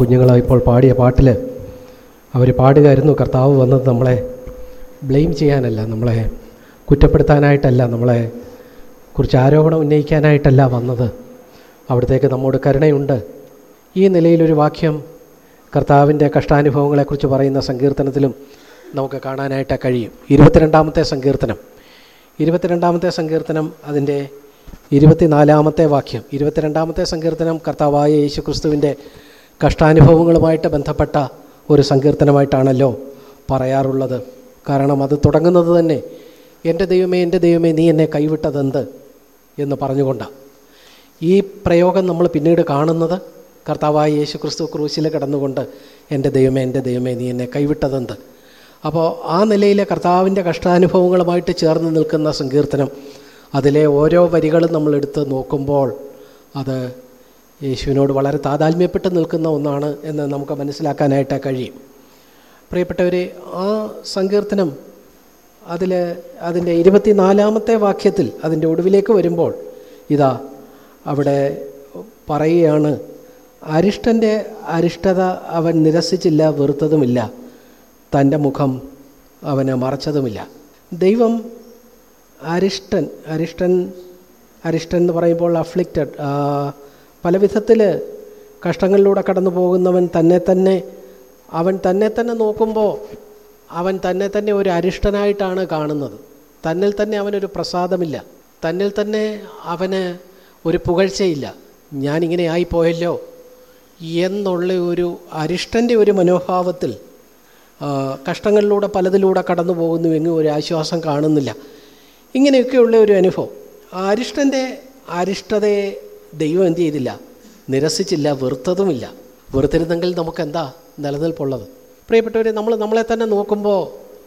കുഞ്ഞുങ്ങൾ ഇപ്പോൾ പാടിയ പാട്ടിൽ അവർ പാടുകയായിരുന്നു. കർത്താവ് വന്നത് നമ്മളെ ബ്ലെയിം ചെയ്യാനല്ല നമ്മളെ കുറ്റപ്പെടുത്താനായിട്ടല്ല നമ്മളെ കുറിച്ച് ആരോപണം ഉന്നയിക്കാനായിട്ടല്ല വന്നത്. അവിടത്തേക്ക് നമ്മോട് കരുണയുണ്ട്. ഈ നിലയിലൊരു വാക്യം കർത്താവിന്റെ കഷ്ടാനുഭവങ്ങളെക്കുറിച്ച് പറയുന്ന സങ്കീർത്തനത്തിലും നമുക്ക് കാണാനായിട്ട് കഴിയും. ഇരുപത്തിരണ്ടാമത്തെ സങ്കീർത്തനം. ഇരുപത്തിരണ്ടാമത്തെ സങ്കീർത്തനം അതിന്റെ ഇരുപത്തിനാലാമത്തെ വാക്യം. ഇരുപത്തിരണ്ടാമത്തെ സങ്കീർത്തനം കർത്താവായ യേശു ക്രിസ്തുവിന്റെ കഷ്ടാനുഭവങ്ങളുമായിട്ട് ബന്ധപ്പെട്ട ഒരു സങ്കീർത്തനമായിട്ടാണല്ലോ പറയാറുള്ളത്. കാരണം അത് തുടങ്ങുന്നത് തന്നെ എന്റെ ദൈവമേ എന്റെ ദൈവമേ നീ എന്നെ കൈവിട്ടതെന്ത്? എന്ന് പറഞ്ഞുകൊണ്ടാണ് ഈ പ്രയോഗം നമ്മൾ പിന്നീട് കാണുന്നത് കർത്താവായ യേശു ക്രിസ്തു ക്രൂശിൽ കിടന്നുകൊണ്ട് എന്റെ ദൈവമേ എന്റെ ദൈവമേ നീ എന്നെ കൈവിട്ടതെന്ത്? അപ്പോൾ ആ നിലയിലെ കർത്താവിന്റെ കഷ്ടാനുഭവങ്ങളുമായിട്ട് ചേർന്ന് നിൽക്കുന്ന സങ്കീർത്തനം അതിലെ ഓരോ വരികളും നമ്മളെടുത്ത് നോക്കുമ്പോൾ അത് യേശുവിനോട് വളരെ താതാത്മ്യപ്പെട്ട് നിൽക്കുന്ന ഒന്നാണ് എന്ന് നമുക്ക് മനസ്സിലാക്കാനായിട്ട് കഴിയും. പ്രിയപ്പെട്ടവരെ ആ സങ്കീർത്തനം അതിൽ അതിന്റെ ഇരുപത്തിനാലാമത്തെ വാക്യത്തിൽ അതിന്റെ ഒടുവിലേക്ക് വരുമ്പോൾ ഇതാ അവിടെ പറയുകയാണ് അരിഷ്ടന്റെ അരിഷ്ടത അവൻ നിരസിച്ചില്ല വെറുത്തതുമില്ല. തന്റെ മുഖം അവന് മറച്ചതുമില്ല. ദൈവം അരിഷ്ടൻ അരിഷ്ടൻ അരിഷ്ടൻ എന്ന് പറയുമ്പോൾ അഫ്ലിക്റ്റഡ് പല വിധത്തിൽ കഷ്ടങ്ങളിലൂടെ കടന്നു പോകുന്നവൻ തന്നെ തന്നെ അവൻ തന്നെ തന്നെ നോക്കുമ്പോൾ അവൻ തന്നെ തന്നെ ഒരു അരിഷ്ടനായിട്ടാണ് കാണുന്നത്. തന്നിൽ തന്നെ അവനൊരു പ്രസാദമില്ല. തന്നിൽ തന്നെ അവന് ഒരു പുകഴ്ചയില്ല. ഞാനിങ്ങനെ ആയിപ്പോയല്ലോ എന്നുള്ള ഒരു അരിഷ്ടന്റെ ഒരു മനോഭാവത്തിൽ കഷ്ടങ്ങളിലൂടെ പലതിലൂടെ കടന്നു പോകുന്നുവെങ്കിൽ ഒരു ആശ്വാസം കാണുന്നില്ല. ഇങ്ങനെയൊക്കെയുള്ള ഒരു അനുഭവം. അരിഷ്ടന്റെ അരിഷ്ടതയെ ദൈവം എന്ത് ചെയ്തില്ല? നിരസിച്ചില്ല വെറുത്തതുമില്ല. വെറുത്തിരുന്നെങ്കിൽ നമുക്കെന്താ നിലനിൽപ്പുള്ളത്? പ്രിയപ്പെട്ടവരെ നമ്മൾ നമ്മളെ തന്നെ നോക്കുമ്പോൾ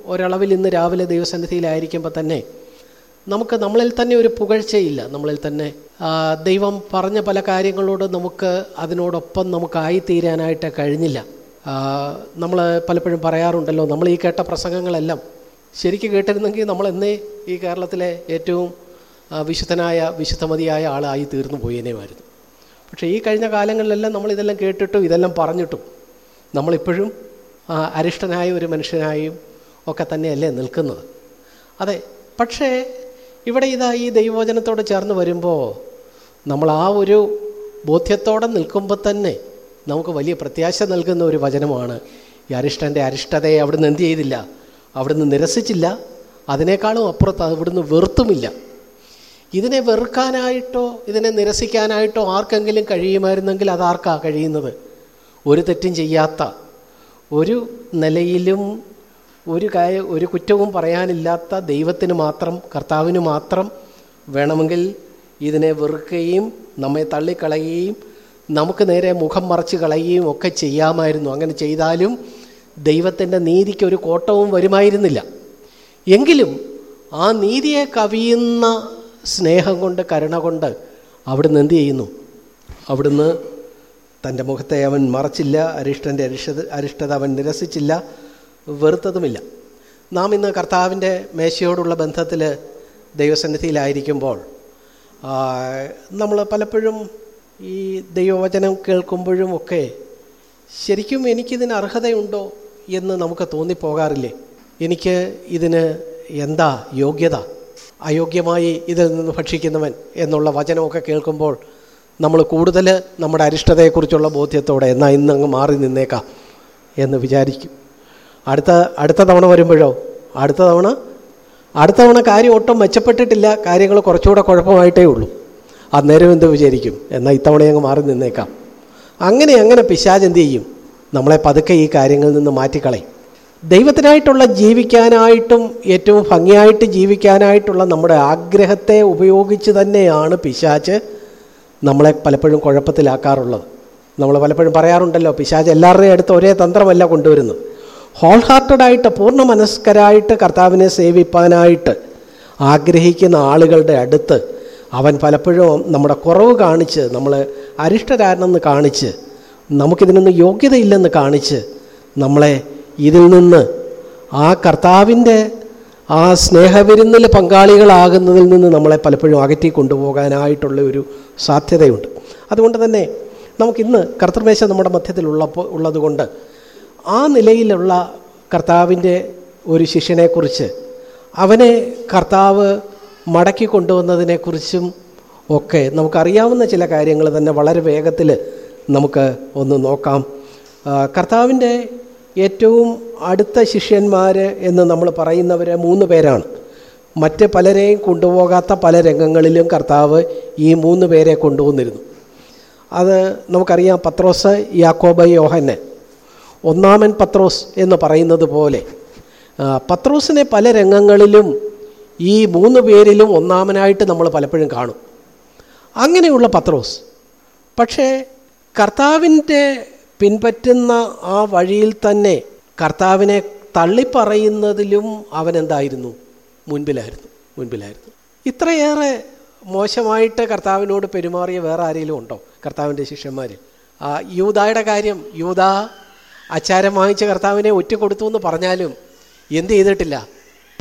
ഒരളവിൽ ഇന്ന് രാവിലെ ദൈവസന്നിധിയിലായിരിക്കുമ്പോൾ തന്നെ നമുക്ക് നമ്മളിൽ തന്നെ ഒരു പുകഴ്ചയില്ല. നമ്മളിൽ തന്നെ ദൈവം പറഞ്ഞ പല കാര്യങ്ങളോട് നമുക്ക് അതിനോടൊപ്പം നമുക്കായിത്തീരാനായിട്ട് കഴിഞ്ഞില്ല. നമ്മൾ പലപ്പോഴും പറയാറുണ്ടല്ലോ നമ്മൾ ഈ കേട്ട പ്രസംഗങ്ങളെല്ലാം ശരിക്കും കേട്ടിരുന്നെങ്കിൽ നമ്മൾ എന്നേ ഈ കേരളത്തിലെ ഏറ്റവും വിശുദ്ധനായ വിശുദ്ധമതിയായ ആളായി തീർന്നു പോയേനേമായിരുന്നു. പക്ഷേ ഈ കഴിഞ്ഞ കാലങ്ങളിലെല്ലാം നമ്മൾ ഇതെല്ലാം കേട്ടിട്ടും ഇതെല്ലാം പറഞ്ഞിട്ടും നമ്മളിപ്പോഴും അരിഷ്ടനായ ഒരു മനുഷ്യനായും ഒക്കെ തന്നെയല്ലേ നിൽക്കുന്നത്. അതെ പക്ഷേ ഇവിടെ ഇതാ ഈ ദൈവവചനത്തോട് ചേർന്ന് വരുമ്പോൾ നമ്മൾ ആ ഒരു ബോധ്യത്തോടെ നിൽക്കുമ്പോൾ തന്നെ നമുക്ക് വലിയ പ്രത്യാശ നൽകുന്ന ഒരു വചനമാണ് ഈ അരിഷ്ടന്റെ അരിഷ്ടതയെ അവിടുന്ന് എന്ത് ചെയ്തില്ല? അവിടുന്ന് നിരസിച്ചില്ല. അതിനേക്കാളും അപ്പുറത്ത് അവിടുന്ന് വെറുത്തുമില്ല. ഇതിനെ വെറുക്കാനായിട്ടോ ഇതിനെ നിരസിക്കാനായിട്ടോ ആർക്കെങ്കിലും കഴിയുമായിരുന്നെങ്കിൽ അതാർക്കാ കഴിയുന്നത്? ഒരു തെറ്റും ചെയ്യാത്ത ഒരു നിലയിലും ഒരു കായ ഒരു കുറ്റവും പറയാനില്ലാത്ത ദൈവത്തിന് മാത്രം കർത്താവിന് മാത്രം വേണമെങ്കിൽ ഇതിനെ വെറുക്കുകയും നമ്മെ തള്ളിക്കളയുകയും നമുക്ക് നേരെ മുഖം മറച്ച് കളയുകയും ഒക്കെ ചെയ്യാമായിരുന്നു. അങ്ങനെ ചെയ്താലും ദൈവത്തിന്റെ നീതിക്ക് ഒരു കോട്ടവും വരുമായിരുന്നില്ല. എങ്കിലും ആ നീതിയെ കവിയുന്ന സ്നേഹം കൊണ്ട് കരുണ കൊണ്ട് അവിടുന്ന് എന്ത് ചെയ്യുന്നു? അവിടുന്ന് തന്റെ മുഖത്തെ അവൻ മറച്ചില്ല അരിഷ്ടന്റെ അരിഷ്ടത അരിഷ്ടത അവൻ നിരസിച്ചില്ല വെറുത്തതുമില്ല. നാം ഇന്ന് കർത്താവിന്റെ മേശയോടുള്ള ബന്ധത്തിൽ ദൈവസന്നിധിയിലായിരിക്കുമ്പോൾ നമ്മൾ പലപ്പോഴും ഈ ദൈവവചനം കേൾക്കുമ്പോഴും ഒക്കെ ശരിക്കും എനിക്കിതിന് അർഹതയുണ്ടോ എന്ന് നമുക്ക് തോന്നിപ്പോകാറില്ലേ? എനിക്ക് ഇതിന് എന്താ യോഗ്യത? അയോഗ്യമായി ഇതിൽ നിന്ന് ഭക്ഷിക്കുന്നവൻ എന്നുള്ള വചനമൊക്കെ കേൾക്കുമ്പോൾ നമ്മൾ കൂടുതൽ നമ്മുടെ അരിഷ്ടതയെക്കുറിച്ചുള്ള ബോധ്യത്തോടെ എന്നാൽ ഇന്ന് അങ്ങ് മാറി നിന്നേക്കാം എന്ന് വിചാരിക്കും. അടുത്ത അടുത്ത തവണ വരുമ്പോഴോ? അടുത്ത തവണ? അടുത്ത തവണ കാര്യം ഒട്ടും മെച്ചപ്പെട്ടിട്ടില്ല. കാര്യങ്ങൾ കുറച്ചുകൂടെ കുഴപ്പമായിട്ടേ ഉള്ളൂ. അന്നേരം എന്ത് വിചാരിക്കും? എന്നാൽ ഇത്തവണ അങ്ങ് മാറി നിന്നേക്കാം. അങ്ങനെ അങ്ങനെ പിശാജ് എന്ത് ചെയ്യും? നമ്മളെ പതുക്കെ ഈ കാര്യങ്ങളിൽ നിന്ന് മാറ്റിക്കളയും. ദൈവത്തിനായിട്ടുള്ള ജീവിക്കാനായിട്ടും ഏറ്റവും ഭംഗിയായിട്ട് ജീവിക്കാനായിട്ടുള്ള നമ്മുടെ ആഗ്രഹത്തെ ഉപയോഗിച്ച് തന്നെയാണ് പിശാച്ച് നമ്മളെ പലപ്പോഴും കുഴപ്പത്തിലാക്കാറുള്ളത്. നമ്മൾ പലപ്പോഴും പറയാറുണ്ടല്ലോ പിശാജ് എല്ലാവരുടെയും അടുത്ത് ഒരേ തന്ത്രമല്ല കൊണ്ടുവരുന്നത്. ഹോൾ ഹാർട്ടഡായിട്ട് പൂർണ മനസ്കരായിട്ട് കർത്താവിനെ സേവിപ്പാനായിട്ട് ആഗ്രഹിക്കുന്ന ആളുകളുടെ അടുത്ത് അവൻ പലപ്പോഴും നമ്മുടെ കുറവ് കാണിച്ച് നമ്മൾ അരിഷ്ടരാണെന്ന് കാണിച്ച് നമുക്കിതിനൊന്നും യോഗ്യതയില്ലെന്ന് കാണിച്ച് നമ്മളെ ഇതിൽ നിന്ന് ആ കർത്താവിന്റെ ആ സ്നേഹവിരുന്നിൽ പങ്കാളികളാകുന്നതിൽ നിന്ന് നമ്മളെ പലപ്പോഴും അകറ്റി കൊണ്ടുപോകാനായിട്ടുള്ള ഒരു സാധ്യതയുണ്ട്. അതുകൊണ്ട് തന്നെ നമുക്കിന്ന് കർത്തൃമേശ നമ്മുടെ മധ്യത്തിലുള്ളപ്പോൾ ഉള്ളതുകൊണ്ട് ആ നിലയിലുള്ള കർത്താവിന്റെ ഒരു ശിഷ്യനെക്കുറിച്ച് അവനെ കർത്താവ് മടക്കി കൊണ്ടുവന്നതിനെക്കുറിച്ചും ഒക്കെ നമുക്കറിയാവുന്ന ചില കാര്യങ്ങൾ തന്നെ വളരെ വേഗത്തിൽ നമുക്ക് ഒന്ന് നോക്കാം. കർത്താവിന്റെ ഏറ്റവും അടുത്ത ശിഷ്യന്മാർ എന്ന് നമ്മൾ പറയുന്നവർ മൂന്ന് പേരാണ്. മറ്റ് പലരെയും കൊണ്ടുപോകാത്ത പല രംഗങ്ങളിലും കർത്താവ് ഈ മൂന്ന് പേരെ കൊണ്ടുവന്നിരുന്നു. അത് നമുക്കറിയാം പത്രോസ് യാക്കോബ യോഹന്നൻ. ഒന്നാമൻ പത്രോസ് എന്ന് പറയുന്നത് പോലെ പത്രോസിനെ പല രംഗങ്ങളിലും ഈ മൂന്ന് പേരിലും ഒന്നാമനായിട്ട് നമ്മൾ പലപ്പോഴും കാണും. അങ്ങനെയുള്ള പത്രോസ്. പക്ഷേ കർത്താവിന്റെ പിൻപറ്റുന്ന ആ വഴിയിൽ തന്നെ കർത്താവിനെ തള്ളിപ്പറയുന്നതിലും അവൻ എന്തായിരുന്നു? മുൻപിലായിരുന്നു മുൻപിലായിരുന്നു. ഇത്രയേറെ മോശമായിട്ട് കർത്താവിനോട് പെരുമാറിയ വേറെ ആരെങ്കിലും ഉണ്ടോ? കർത്താവിന്റെ ശിഷ്യന്മാരിൽ. ആ യൂതായുടെ കാര്യം യൂത അച്ചാരം വാങ്ങിച്ച കർത്താവിനെ ഒറ്റ കൊടുത്തു എന്ന് പറഞ്ഞാലും എന്ത് ചെയ്തിട്ടില്ല?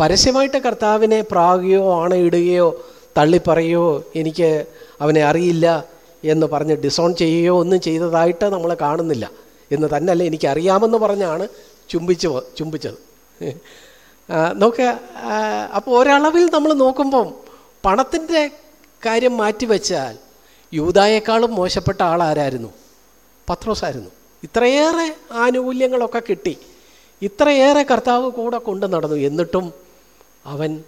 പരസ്യമായിട്ട് കർത്താവിനെ പ്രാകുകയോ ആണയിടുകയോ തള്ളിപ്പറയോ എനിക്ക് അവനെ അറിയില്ല. എന്ന് പറഞ്ഞ് ഡിസോൺ ചെയ്യുകയോ ഒന്നും ചെയ്തതായിട്ട് നമ്മൾ കാണുന്നില്ല. എന്ന് തന്നെയല്ല എനിക്കറിയാമെന്ന് പറഞ്ഞാണ് ചുംബിച്ച് ചുംബിച്ചത്. നോക്കുക അപ്പോൾ ഒരളവിൽ നമ്മൾ നോക്കുമ്പം പണത്തിന്റെ കാര്യം മാറ്റിവെച്ചാൽ യൂതായേക്കാളും മോശപ്പെട്ട ആളാരായിരുന്നു? പത്രോസായിരുന്നു. ഇത്രയേറെ ആനുകൂല്യങ്ങളൊക്കെ കിട്ടി. ഇത്രയേറെ കർത്താവ് കൂടെ കൊണ്ടു നടന്നു. എന്നിട്ടും അവൻ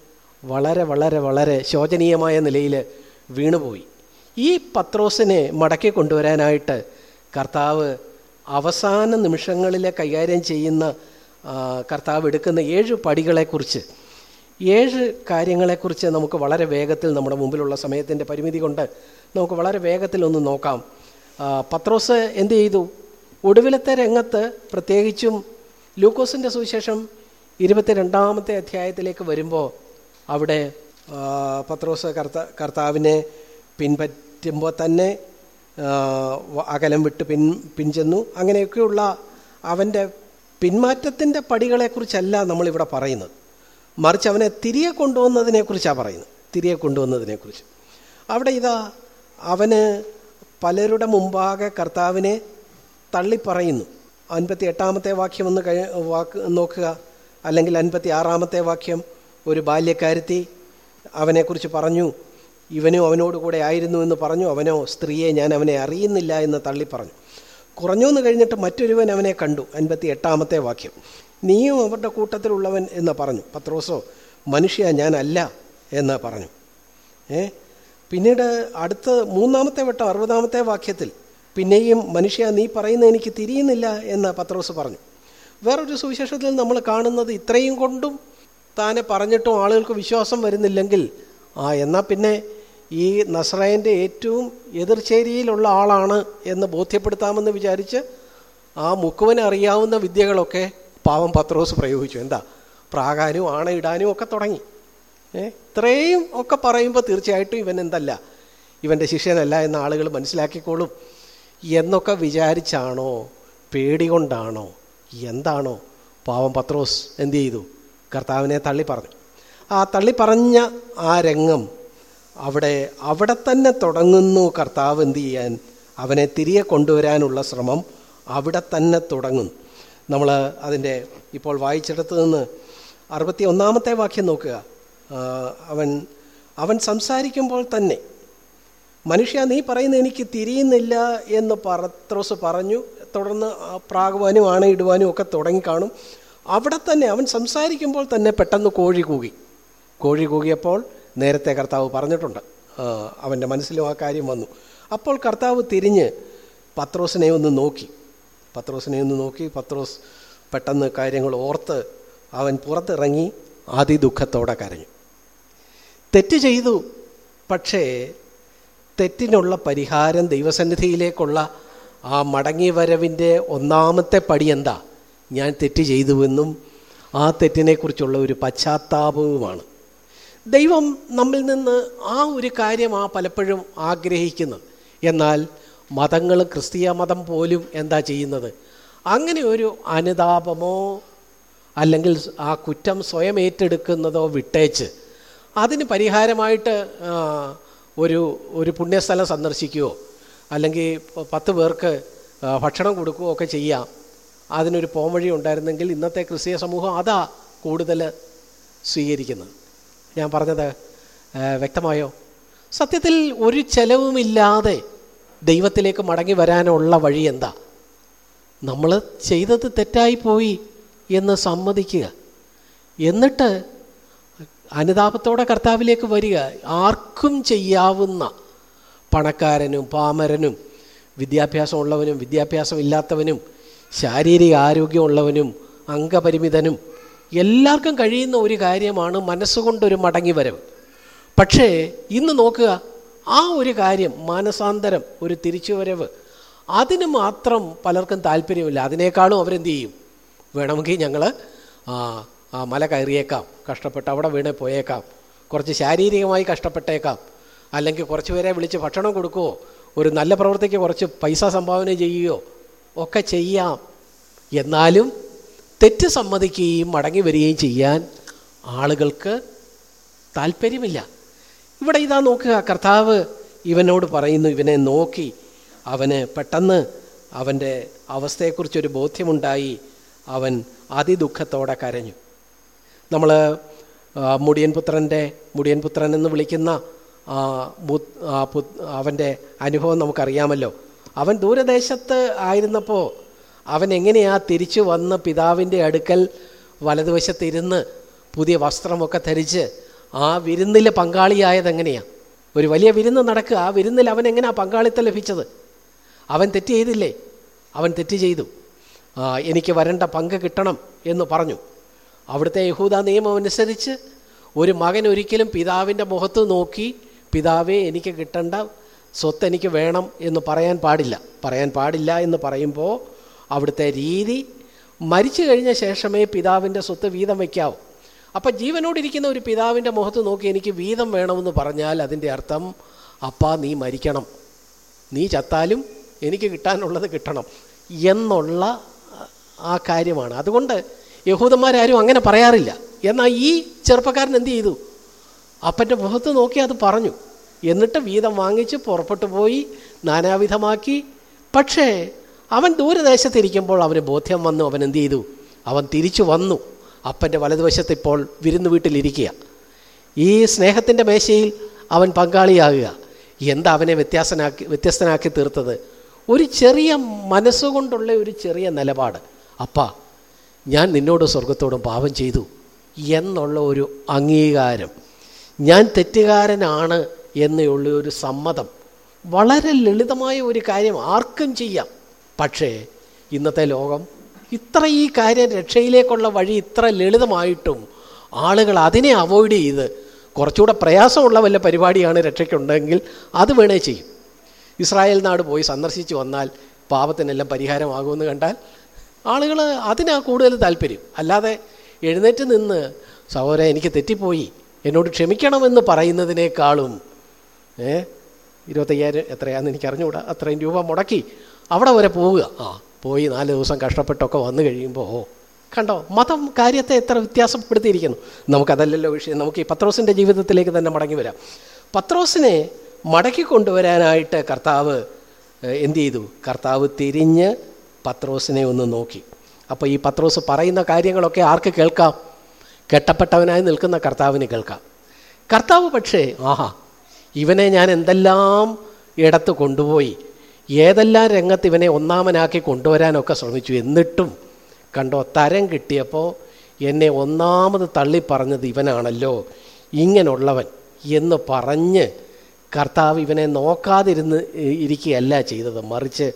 വളരെ വളരെ വളരെ ശോചനീയമായ നിലയിൽ വീണുപോയി. ഈ പത്രോസിനെ മടക്കി കൊണ്ടുവരാനായിട്ട് കർത്താവ് അവസാന നിമിഷങ്ങളിലെ കൈകാര്യം ചെയ്യുന്ന കർത്താവ് എടുക്കുന്ന ഏഴ് പടികളെക്കുറിച്ച് ഏഴ് കാര്യങ്ങളെക്കുറിച്ച് നമുക്ക് വളരെ വേഗത്തിൽ നമ്മുടെ മുമ്പിലുള്ള സമയത്തിന്റെ പരിമിതി കൊണ്ട് നമുക്ക് വളരെ വേഗത്തിൽ ഒന്ന് നോക്കാം. പത്രോസ് എന്ത് ചെയ്തു? ഒടുവിലത്തെ രംഗത്ത് പ്രത്യേകിച്ചും ലൂക്കോസിന്റെ സുവിശേഷം ഇരുപത്തിരണ്ടാമത്തെ അധ്യായത്തിലേക്ക് വരുമ്പോൾ അവിടെ പത്രോസ് കർത്ത കർത്താവിനെ പിൻപറ്റുമ്പോൾ തന്നെ അകലം വിട്ട് പിൻ പിൻചെന്നു. അങ്ങനെയൊക്കെയുള്ള അവന്റെ പിന്മാറ്റത്തിന്റെ പടികളെക്കുറിച്ചല്ല നമ്മളിവിടെ പറയുന്നത്. മറിച്ച് അവനെ തിരികെ കൊണ്ടുവന്നതിനെക്കുറിച്ചാണ് പറയുന്നത്. തിരികെ കൊണ്ടുവന്നതിനെക്കുറിച്ച്. അവിടെ ഇതാ അവന് പലരുടെ മുമ്പാകെ കർത്താവിനെ തള്ളിപ്പറയുന്നു. അൻപത്തി എട്ടാമത്തെ വാക്യം ഒന്ന് കഴി വാക്ക് നോക്കുക. അല്ലെങ്കിൽ അൻപത്തി ആറാമത്തെ വാക്യം ഒരു ബാല്യക്കാരുത്തി അവനെക്കുറിച്ച് പറഞ്ഞു. ഇവനും അവനോട് കൂടെ ആയിരുന്നു എന്ന് പറഞ്ഞു. അവനോ സ്ത്രീയെ ഞാൻ അവനെ അറിയുന്നില്ല എന്ന് തള്ളി പറഞ്ഞു കുറഞ്ഞു എന്ന് കഴിഞ്ഞിട്ട് മറ്റൊരുവൻ അവനെ കണ്ടു. അൻപത്തി എട്ടാമത്തെ വാക്യം. നീയും അവരുടെ കൂട്ടത്തിലുള്ളവൻ എന്ന് പറഞ്ഞു. പത്രോസോ മനുഷ്യ ഞാനല്ല എന്ന് പറഞ്ഞു. ഏ? പിന്നീട് അടുത്ത മൂന്നാമത്തെ വട്ടം അറുപതാമത്തെ വാക്യത്തിൽ പിന്നെയും മനുഷ്യ നീ പറയുന്ന എനിക്ക് തിരിയുന്നില്ല എന്ന് പത്രോസ് പറഞ്ഞു. വേറൊരു സുവിശേഷത്തിൽ നമ്മൾ കാണുന്നത് ഇത്രയും കൊണ്ടും താനെ പറഞ്ഞിട്ടും ആളുകൾക്ക് വിശ്വാസം വരുന്നില്ലെങ്കിൽ ആ എന്നാൽ പിന്നെ ഈ നസ്രയന്റെ ഏറ്റവും എതിർചേരിയിലുള്ള ആളാണ് എന്ന് ബോധ്യപ്പെടുത്താമെന്ന് വിചാരിച്ച് ആ മുക്കുവന് അറിയാവുന്ന വിദ്യകളൊക്കെ പാവം പത്രോസ് പ്രയോഗിച്ചു. എന്താ? പ്രാകാനും ആണയിടാനും ഒക്കെ തുടങ്ങി. ഏ? ഇത്രയും ഒക്കെ പറയുമ്പോൾ തീർച്ചയായിട്ടും ഇവൻ എന്തല്ല? ഇവന്റെ ശിഷ്യനല്ല എന്ന ആളുകൾ മനസ്സിലാക്കിക്കോളും. എന്നൊക്കെ വിചാരിച്ചാണോ? പേടി കൊണ്ടാണോ? എന്താണോ? പാവം പത്രോസ് എന്തു ചെയ്തു? കർത്താവിനെ തള്ളി പറഞ്ഞു ആ തള്ളി പറഞ്ഞ ആ രംഗം അവിടെ അവിടെ തന്നെ തുടങ്ങുന്നു കർത്താവ് എന്ത് ചെയ്യാൻ? അവനെ തിരികെ കൊണ്ടുവരാനുള്ള ശ്രമം അവിടെ തന്നെ തുടങ്ങും. നമ്മൾ അതിന്റെ ഇപ്പോൾ വായിച്ചെടുത്ത് നിന്ന് അറുപത്തി ഒന്നാമത്തെ വാക്യം നോക്കുക. അവൻ അവൻ സംസാരിക്കുമ്പോൾ തന്നെ മനുഷ്യ നീ പറയുന്ന എനിക്ക് തിരിയുന്നില്ല എന്ന് പത്രോസ് പറഞ്ഞു. തുടർന്ന് പ്രാകുവാനും ആണയിടുവാനും ഒക്കെ തുടങ്ങിക്കാണും അവിടെ തന്നെ അവൻ സംസാരിക്കുമ്പോൾ തന്നെ പെട്ടെന്ന് കോഴി കൂകി. കോഴി കൂകിയപ്പോൾ നേരത്തെ കർത്താവ് പറഞ്ഞിട്ടുണ്ട്. അവന്റെ മനസ്സിലും ആ കാര്യം വന്നു. അപ്പോൾ കർത്താവ് തിരിഞ്ഞ് പത്രോസിനെ ഒന്ന് നോക്കി. പത്രോസിനെ ഒന്ന് നോക്കി. പത്രോസ് പെട്ടെന്ന് കാര്യങ്ങൾ ഓർത്ത് അവൻ പുറത്തിറങ്ങി അതിദുഃഖത്തോടെ കരഞ്ഞു. തെറ്റ് ചെയ്തു. പക്ഷേ തെറ്റിനുള്ള പരിഹാരം ദൈവസന്നിധിയിലേക്കുള്ള ആ മടങ്ങി വരവിന്റെ ഒന്നാമത്തെ പടി എന്താ? ഞാൻ തെറ്റ് ചെയ്തുവെന്നും ആ തെറ്റിനെക്കുറിച്ചുള്ള ഒരു പശ്ചാത്താപവുമാണ്. ദൈവം നമ്മിൽ നിന്ന് ആ ഒരു കാര്യമാണ് പലപ്പോഴും ആഗ്രഹിക്കുന്നത് എന്നാൽ മതങ്ങൾ ക്രിസ്തീയ മതം പോലും എന്താ ചെയ്യുന്നത്? അങ്ങനെ ഒരു അനുതാപമോ അല്ലെങ്കിൽ ആ കുറ്റം സ്വയം ഏറ്റെടുക്കുന്നതോ വിട്ടേച്ച് അതിന് പരിഹാരമായിട്ട് ഒരു ഒരു പുണ്യസ്ഥലം സന്ദർശിക്കുകയോ അല്ലെങ്കിൽ പത്ത് പേർക്ക് ഭക്ഷണം കൊടുക്കുകയോ ഒക്കെ ചെയ്യാം. അതിനൊരു പോംവഴി ഉണ്ടായിരുന്നെങ്കിൽ ഇന്നത്തെ ക്രിസ്തീയ സമൂഹം അതാ കൂടുതൽ സ്വീകരിക്കുന്നത്. ഞാൻ പറഞ്ഞത് വ്യക്തമായോ? സത്യത്തിൽ ഒരു ചെലവുമില്ലാതെ ദൈവത്തിലേക്ക് മടങ്ങി വരാനുള്ള വഴി എന്താ? നമ്മൾ ചെയ്തത് തെറ്റായിപ്പോയി എന്ന് സമ്മതിക്കുക. എന്നിട്ട് അനുതാപത്തോടെ കർത്താവിലേക്ക് വരിക. ആർക്കും ചെയ്യാവുന്ന പണക്കാരനും പാമരനും വിദ്യാഭ്യാസമുള്ളവനും വിദ്യാഭ്യാസം ഇല്ലാത്തവനും ശാരീരിക ആരോഗ്യമുള്ളവനും അംഗപരിമിതനും എല്ലാവർക്കും കഴിയുന്ന ഒരു കാര്യമാണ് മനസ്സുകൊണ്ടൊരു മടങ്ങി വരവ് പക്ഷേ ഇന്ന് നോക്കുക ആ ഒരു കാര്യം മാനസാന്തരം ഒരു തിരിച്ചുവരവ് അതിന് മാത്രം പലർക്കും താല്പര്യമില്ല. അതിനേക്കാളും അവരെന്ത് ചെയ്യും? വേണമെങ്കിൽ ഞങ്ങൾ ആ മല കയറിയേക്കാം. കഷ്ടപ്പെട്ട് അവിടെ വീണേ പോയേക്കാം. കുറച്ച് ശാരീരികമായി കഷ്ടപ്പെട്ടേക്കാം. അല്ലെങ്കിൽ കുറച്ച് പേരെ വിളിച്ച് ഭക്ഷണം കൊടുക്കുമോ ഒരു നല്ല പ്രവൃത്തിക്ക് കുറച്ച് പൈസ സംഭാവന ചെയ്യുകയോ ഒക്കെ ചെയ്യാം. എന്നാലും തെറ്റ് സമ്മതിക്കുകയും മടങ്ങി വരികയും ചെയ്യാൻ ആളുകൾക്ക് താല്പര്യമില്ല ഇവിടെ ഇതാ നോക്കുക കർത്താവ് ഇവനോട് പറയുന്നു ഇവനെ നോക്കി. അവന് പെട്ടെന്ന് അവന്റെ അവസ്ഥയെക്കുറിച്ചൊരു ബോധ്യമുണ്ടായി. അവൻ അതിദുഃഖത്തോടെ കരഞ്ഞു. നമ്മൾ മുടിയൻ പുത്രന്റെ മുടിയൻ പുത്രൻ എന്ന് വിളിക്കുന്ന അവന്റെ അനുഭവം നമുക്കറിയാമല്ലോ. അവൻ ദൂരദേശത്ത് ആയിരുന്നപ്പോൾ അവൻ എങ്ങനെയാ തിരിച്ചു വന്ന് പിതാവിന്റെ അടുക്കൽ വലതുവശത്തിരുന്ന് പുതിയ വസ്ത്രമൊക്കെ ധരിച്ച് ആ വിരുന്നിൽ പങ്കാളിയായത് എങ്ങനെയാണ് ഒരു വലിയ വിരുന്ന് നടക്കുക. ആ വിരുന്നിൽ അവൻ എങ്ങനെയാ പങ്കാളിത്തം ലഭിച്ചത്? അവൻ തെറ്റ് ചെയ്തില്ലേ? അവൻ തെറ്റ് ചെയ്തു. എനിക്ക് വരേണ്ട പങ്ക് കിട്ടണം എന്ന് പറഞ്ഞു. അവിടുത്തെ യഹൂദ നിയമം അനുസരിച്ച് ഒരു മകൻ ഒരിക്കലും പിതാവിന്റെ മുഖത്ത് നോക്കി പിതാവേ എനിക്ക് കിട്ടേണ്ട സ്വത്ത് എനിക്ക് വേണം എന്ന് പറയാൻ പാടില്ല. പറയാൻ പാടില്ല എന്ന് പറയുമ്പോൾ അവിടുത്തെ രീതി മരിച്ചു കഴിഞ്ഞ ശേഷമേ പിതാവിന്റെ സ്വത്ത് വീതം വയ്ക്കാവൂ. അപ്പം ജീവനോടിരിക്കുന്ന ഒരു പിതാവിന്റെ മുഖത്ത് നോക്കി എനിക്ക് വീതം വേണമെന്ന് പറഞ്ഞാൽ അതിന്റെ അർത്ഥം അപ്പാ നീ മരിക്കണം. നീ ചത്താലും എനിക്ക് കിട്ടാനുള്ളത് കിട്ടണം. എന്നുള്ള ആ കാര്യമാണ്. അതുകൊണ്ട് യഹൂദന്മാരാരും അങ്ങനെ പറയാറില്ല. എന്നാൽ ഈ ചെറുപ്പക്കാരൻ എന്ത് ചെയ്തു? അപ്പന്റെ മുഖത്ത് നോക്കി അത് പറഞ്ഞു. എന്നിട്ട് വീതം വാങ്ങിച്ച് പുറപ്പെട്ടു പോയി നാനാവിധമാക്കി. പക്ഷേ അവൻ ദൂരദേശത്തിരിക്കുമ്പോൾ അവന് ബോധ്യം വന്നു അവൻ എന്ത് ചെയ്തു? അവൻ തിരിച്ചു വന്നു. അപ്പന്റെ വലതുവശത്ത് ഇപ്പോൾ വിരുന്ന് വീട്ടിലിരിക്കുക. ഈ സ്നേഹത്തിന്റെ മേശയിൽ അവൻ പങ്കാളിയാകുക. എന്താ അവനെ വ്യത്യാസനാക്കി വ്യത്യസ്തനാക്കി തീർത്തത്? ഒരു ചെറിയ മനസ്സുകൊണ്ടുള്ള ഒരു ചെറിയ നിലപാട്. അപ്പാ ഞാൻ നിന്നോട് സ്വർഗത്തോടും പാപം ചെയ്തു എന്നുള്ള ഒരു അംഗീകാരം. ഞാൻ തെറ്റുകാരനാണ് എന്നുള്ള ഒരു സമ്മതം. വളരെ ലളിതമായ ഒരു കാര്യം ആർക്കും ചെയ്യാം. പക്ഷേ ഇന്നത്തെ ലോകം ഇത്ര ഈ കാര്യം രക്ഷയിലേക്കുള്ള വഴി ഇത്ര ലളിതമായിട്ടും ആളുകൾ അതിനെ അവോയ്ഡ് ചെയ്ത് കുറച്ചുകൂടെ പ്രയാസമുള്ള വല്ല പരിപാടിയാണ് രക്ഷയ്ക്കുണ്ടെങ്കിൽ അത് വേണേ ചെയ്യും. ഇസ്രായേൽ നാട് പോയി സന്ദർശിച്ച് വന്നാൽ പാപത്തിനെല്ലാം പരിഹാരമാകുമെന്ന് കണ്ടാൽ ആളുകൾ അതിനാ കൂടുതൽ താല്പര്യം. അല്ലാതെ എഴുന്നേറ്റ് നിന്ന് സഹോദര എനിക്ക് തെറ്റിപ്പോയി. എന്നോട് ക്ഷമിക്കണമെന്ന് പറയുന്നതിനേക്കാളും ഏ ഇരുപത്തയ്യായിരം എത്രയാണെന്ന് എനിക്ക് അറിഞ്ഞുകൂടാ അത്രയും രൂപ മുടക്കി. അവിടെ വരെ പോവുക. ആ പോയി നാല് ദിവസം കഷ്ടപ്പെട്ടൊക്കെ വന്നു കഴിയുമ്പോൾ ഓ കണ്ടോ മതം കാര്യത്തെ എത്ര വ്യത്യാസപ്പെടുത്തിയിരിക്കുന്നു. നമുക്കതല്ലല്ലോ വിഷയം. നമുക്ക് ഈ പത്രോസിന്റെ ജീവിതത്തിലേക്ക് തന്നെ മടങ്ങി വരാം. പത്രോസിനെ മടക്കി കൊണ്ടുവരാനായിട്ട് കർത്താവ് എന്തു ചെയ്തു? കർത്താവ് തിരിഞ്ഞ് പത്രോസിനെ ഒന്ന് നോക്കി. അപ്പോൾ ഈ പത്രോസ് പറയുന്ന കാര്യങ്ങളൊക്കെ ആർക്ക് കേൾക്കാം? കെട്ടപ്പെട്ടവനായി നിൽക്കുന്ന കർത്താവിന് കേൾക്കാം. കർത്താവ് പക്ഷേ ആഹാ ഇവനെ ഞാൻ എന്തെല്ലാം ഇടത്ത് കൊണ്ടുപോയി ഏതെല്ലാം രംഗത്ത് ഇവനെ ഒന്നാമനാക്കി കൊണ്ടുവരാനൊക്കെ ശ്രമിച്ചു. എന്നിട്ടും കണ്ടോ തരം കിട്ടിയപ്പോൾ എന്നെ ഒന്നാമത് തള്ളി പറഞ്ഞത് ഇവനാണല്ലോ ഇങ്ങനുള്ളവൻ എന്ന് പറഞ്ഞ് കർത്താവ് ഇവനെ നോക്കാതിരുന്ന് ഇരിക്കുകയല്ല ചെയ്തത്. മറിച്ച്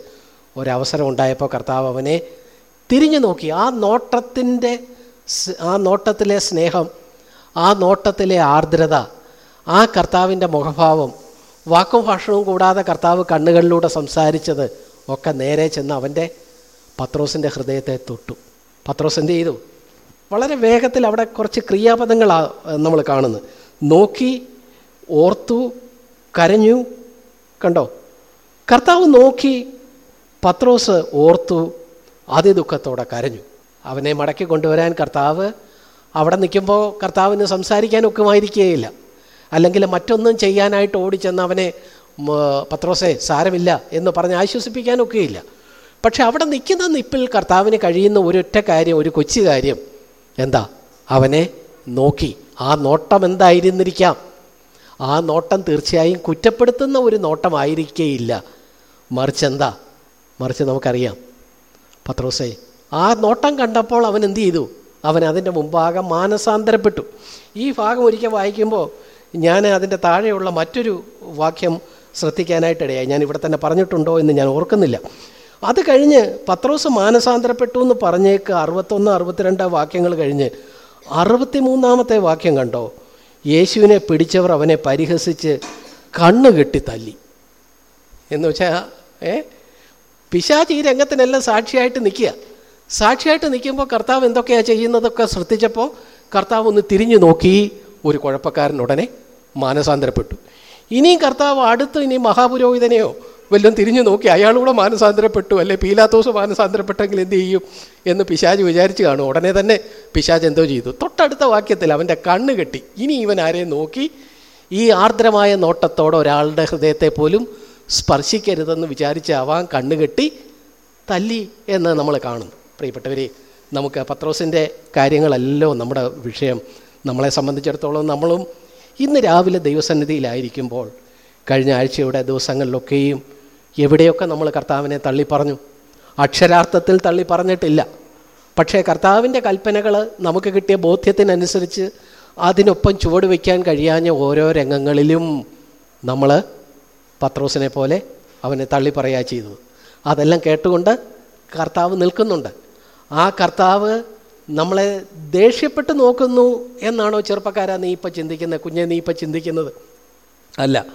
ഒരവസരം ഉണ്ടായപ്പോൾ കർത്താവ് അവനെ തിരിഞ്ഞു നോക്കി. ആ നോട്ടത്തിന്റെ ആ നോട്ടത്തിലെ സ്നേഹം ആ നോട്ടത്തിലെ ആർദ്രത ആ കർത്താവിന്റെ മുഖഭാവം വാക്കും ഭാഷണവും കൂടാതെ കർത്താവ് കണ്ണുകളിലൂടെ സംസാരിച്ചത് ഒക്കെ നേരെ ചെന്ന് അവന്റെ പത്രോസിന്റെ ഹൃദയത്തെ തൊട്ടു. പത്രോസ് എന്ത് ചെയ്തു? വളരെ വേഗത്തിൽ അവിടെ കുറച്ച് ക്രിയാപദങ്ങളാണ് നമ്മൾ കാണുന്നത്. നോക്കി ഓർത്തു കരഞ്ഞു കണ്ടോ? കർത്താവ് നോക്കി പത്രോസ് ഓർത്തു അതിദുഃഖത്തോടെ കരഞ്ഞു. അവനെ മടക്കി കൊണ്ടുവരാൻ കർത്താവ് അവിടെ നിൽക്കുമ്പോൾ കർത്താവിന് സംസാരിക്കാൻ ഒക്കുമായിരിക്കുകയില്ല. അല്ലെങ്കിൽ മറ്റൊന്നും ചെയ്യാനായിട്ട് ഓടിച്ചെന്ന് അവനെ പത്രോസേ സാരമില്ല എന്ന് പറഞ്ഞ് ആശ്വസിപ്പിക്കാനൊക്കെയില്ല പക്ഷെ അവിടെ നിൽക്കുന്ന നിപ്പിൽ കർത്താവിന് കഴിയുന്ന ഒരൊറ്റ കാര്യം ഒരു കൊച്ചു കാര്യം. എന്താ? അവനെ നോക്കി. ആ നോട്ടം എന്തായിരുന്നിരിക്കാം? ആ നോട്ടം തീർച്ചയായും കുറ്റപ്പെടുത്തുന്ന ഒരു നോട്ടമായിരിക്കേയില്ല. മറിച്ച് എന്താ? മറിച്ച് നമുക്കറിയാം. പത്രോസേ ആ നോട്ടം കണ്ടപ്പോൾ അവൻ എന്ത് ചെയ്തു? അവൻ അതിന്റെ മുമ്പാകെ മാനസാന്തരപ്പെട്ടു. ഈ ഭാഗം ഒരിക്കൽ വായിക്കുമ്പോൾ ഞാൻ അതിന്റെ താഴെയുള്ള മറ്റൊരു വാക്യം ശ്രദ്ധിക്കാനായിട്ടിടയായി. ഞാൻ ഇവിടെ തന്നെ പറഞ്ഞിട്ടുണ്ടോ എന്ന് ഞാൻ ഓർക്കുന്നില്ല. അത് കഴിഞ്ഞ് പത്രോസ് മാനസാന്തരപ്പെട്ടു എന്ന് പറഞ്ഞേക്ക് അറുപത്തൊന്ന് അറുപത്തിരണ്ട് വാക്യങ്ങൾ കഴിഞ്ഞ് അറുപത്തിമൂന്നാമത്തെ വാക്യം കണ്ടോ? യേശുവിനെ പിടിച്ചവർ അവനെ പരിഹസിച്ച് കണ്ണ് കെട്ടി തല്ലി. എന്ന് വെച്ചാൽ ഏ? പിശാച്ച് ഈ രംഗത്തിനെല്ലാം സാക്ഷിയായിട്ട് നിൽക്കുക. സാക്ഷിയായിട്ട് നിൽക്കുമ്പോൾ കർത്താവ് എന്തൊക്കെയാണ് ചെയ്യുന്നതൊക്കെ ശ്രദ്ധിച്ചപ്പോൾ കർത്താവ് ഒന്ന് തിരിഞ്ഞു നോക്കി. ഒരു കുഴപ്പക്കാരൻ ഉടനെ മാനസാന്തരപ്പെട്ടു. ഇനിയും കർത്താവ് അടുത്ത് ഇനി മഹാപുരോഹിതനെയോ വല്ലതും തിരിഞ്ഞു നോക്കി അയാളൂടെ മാനസാന്തരപ്പെട്ടു അല്ലെ? പീലാത്തോസ് മാനസാന്തരപ്പെട്ടെങ്കിൽ എന്ത് ചെയ്യും എന്ന് പിശാജ് വിചാരിച്ച് കാണും. ഉടനെ തന്നെ പിശാജ് എന്തോ ചെയ്തു. തൊട്ടടുത്ത വാക്യത്തിൽ അവന്റെ കണ്ണ് കെട്ടി. ഇനി ഇവൻ ആരെയും നോക്കി? ഈ ആർദ്രമായ നോട്ടത്തോടെ ഒരാളുടെ ഹൃദയത്തെ പോലും സ്പർശിക്കരുതെന്ന് വിചാരിച്ച് ആവാൻ കണ്ണുകെട്ടി തല്ലി എന്ന് നമ്മൾ കാണുന്നു. പ്രിയപ്പെട്ടവരെ നമുക്ക് പത്രോസിന്റെ കാര്യങ്ങളല്ലോ നമ്മുടെ വിഷയം. നമ്മളെ സംബന്ധിച്ചിടത്തോളം നമ്മളും ഇന്ന് രാവിലെ ദൈവസന്നിധിയിലായിരിക്കുമ്പോൾ കഴിഞ്ഞ ആഴ്ചയുടെ ദിവസങ്ങളിലൊക്കെയും എവിടെയൊക്കെ നമ്മൾ കർത്താവിനെ തള്ളി പറഞ്ഞു? അക്ഷരാർത്ഥത്തിൽ തള്ളി പറഞ്ഞിട്ടില്ല. പക്ഷേ കർത്താവിന്റെ കൽപ്പനകൾ നമുക്ക് കിട്ടിയ ബോധ്യത്തിനനുസരിച്ച് അതിനൊപ്പം ചുവട് വയ്ക്കാൻ കഴിയാഞ്ഞ ഓരോ രംഗങ്ങളിലും നമ്മൾ പത്രോസിനെ പോലെ അവനെ തള്ളി പറയുക ചെയ്തത്. അതെല്ലാം കേട്ടുകൊണ്ട് കർത്താവ് നിൽക്കുന്നുണ്ട്. ആ കർത്താവ് നമ്മളെ ദേഷ്യപ്പെട്ട് നോക്കുന്നു എന്നാണോ ചെറുപ്പക്കാരാ നീ ഇപ്പം ചിന്തിക്കുന്നത് കുഞ്ഞെ നീ ഇപ്പം ചിന്തിക്കുന്നത്? അല്ല.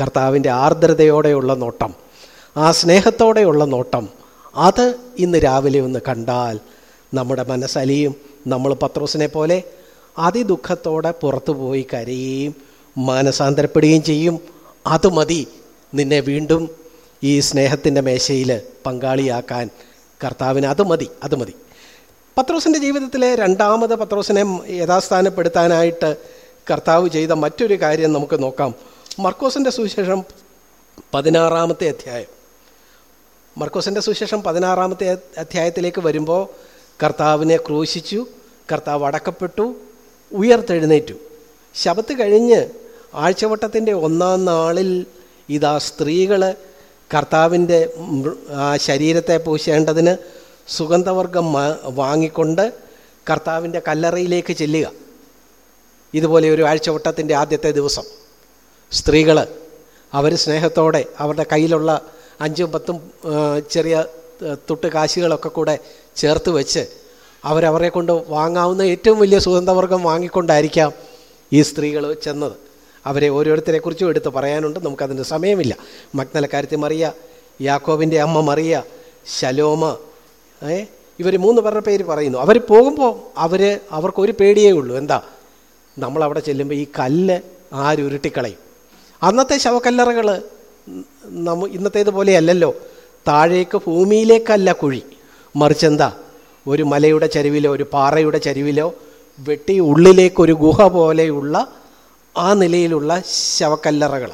കർത്താവിന്റെ ആർദ്രതയോടെയുള്ള നോട്ടം ആ സ്നേഹത്തോടെയുള്ള നോട്ടം അത് ഇന്ന് രാവിലെ ഒന്ന് കണ്ടാൽ നമ്മുടെ മനസ്സലിയും നമ്മൾ പത്രോസിനെ പോലെ അതിദുഃഖത്തോടെ പുറത്തു പോയി കരയുകയും മാനസാന്തരപ്പെടുകയും ചെയ്യും. അത് മതി. നിന്നെ വീണ്ടും ഈ സ്നേഹത്തിന്റെ മേശയിൽ പങ്കാളിയാക്കാൻ കർത്താവിന് അത് മതി അത് മതി. പത്രോസിന്റെ ജീവിതത്തിലെ രണ്ടാമത് പത്രോസിനെ യഥാസ്ഥാനപ്പെടുത്താനായിട്ട് കർത്താവ് ചെയ്ത മറ്റൊരു കാര്യം നമുക്ക് നോക്കാം. മർക്കോസിന്റെ സുവിശേഷം പതിനാറാമത്തെ അധ്യായം. മർക്കോസിന്റെ സുവിശേഷം പതിനാറാമത്തെ അധ്യായത്തിലേക്ക് വരുമ്പോൾ കർത്താവിനെ ക്രൂശിച്ചു കർത്താവ് അടക്കപ്പെട്ടു ഉയർത്തെഴുന്നേറ്റു. ശബത്ത് കഴിഞ്ഞ് ആഴ്ചവട്ടത്തിന്റെ ഒന്നാം നാളിൽ ഇതാ സ്ത്രീകൾ കർത്താവിന്റെ ആ ശരീരത്തെ പൂശേണ്ടതിന് സുഗന്ധവർഗം വാങ്ങിക്കൊണ്ട് കർത്താവിന്റെ കല്ലറയിലേക്ക് ചെല്ലുക. ഇതുപോലെ ഒരു ആഴ്ചവട്ടത്തിന്റെ ആദ്യത്തെ ദിവസം. സ്ത്രീകൾ അവർ സ്നേഹത്തോടെ അവരുടെ കയ്യിലുള്ള അഞ്ചും പത്തും ചെറിയ തുട്ട് കാശികളൊക്കെ കൂടെ ചേർത്ത് വെച്ച് അവരവരെ കൊണ്ട് വാങ്ങാവുന്ന ഏറ്റവും വലിയ സുഗന്ധവർഗം വാങ്ങിക്കൊണ്ടായിരിക്കാം ഈ സ്ത്രീകൾ ചെന്നത്. അവരെ ഓരോരുത്തരെക്കുറിച്ചും എടുത്ത് പറയാനുണ്ട്. നമുക്കതിന്റെ സമയമില്ല. മഗ്നലക്കാരത്തി മറിയ യാക്കോബിന്റെ അമ്മ മറിയ ശലോമ ഏ? ഇവർ മൂന്ന് പേരുടെ പേര് പറയുന്നു. അവർ പോകുമ്പോൾ അവർ അവർക്കൊരു പേടിയേ ഉള്ളൂ. എന്താ? നമ്മളവിടെ ചെല്ലുമ്പോൾ ഈ കല്ല് ആരുരുട്ടിക്കളയും അന്നത്തെ ശവക്കല്ലറകൾ നമ്മ ഇന്നത്തേതുപോലെയല്ലല്ലോ താഴേക്ക് ഭൂമിയിലേക്കല്ല കുഴി. മറിച്ചെന്താ ഒരു മലയുടെ ചരിവിലോ ഒരു പാറയുടെ ചരിവിലോ വെട്ടി ഉള്ളിലേക്കൊരു ഗുഹ പോലെയുള്ള ആ നിലയിലുള്ള ശവക്കല്ലറകൾ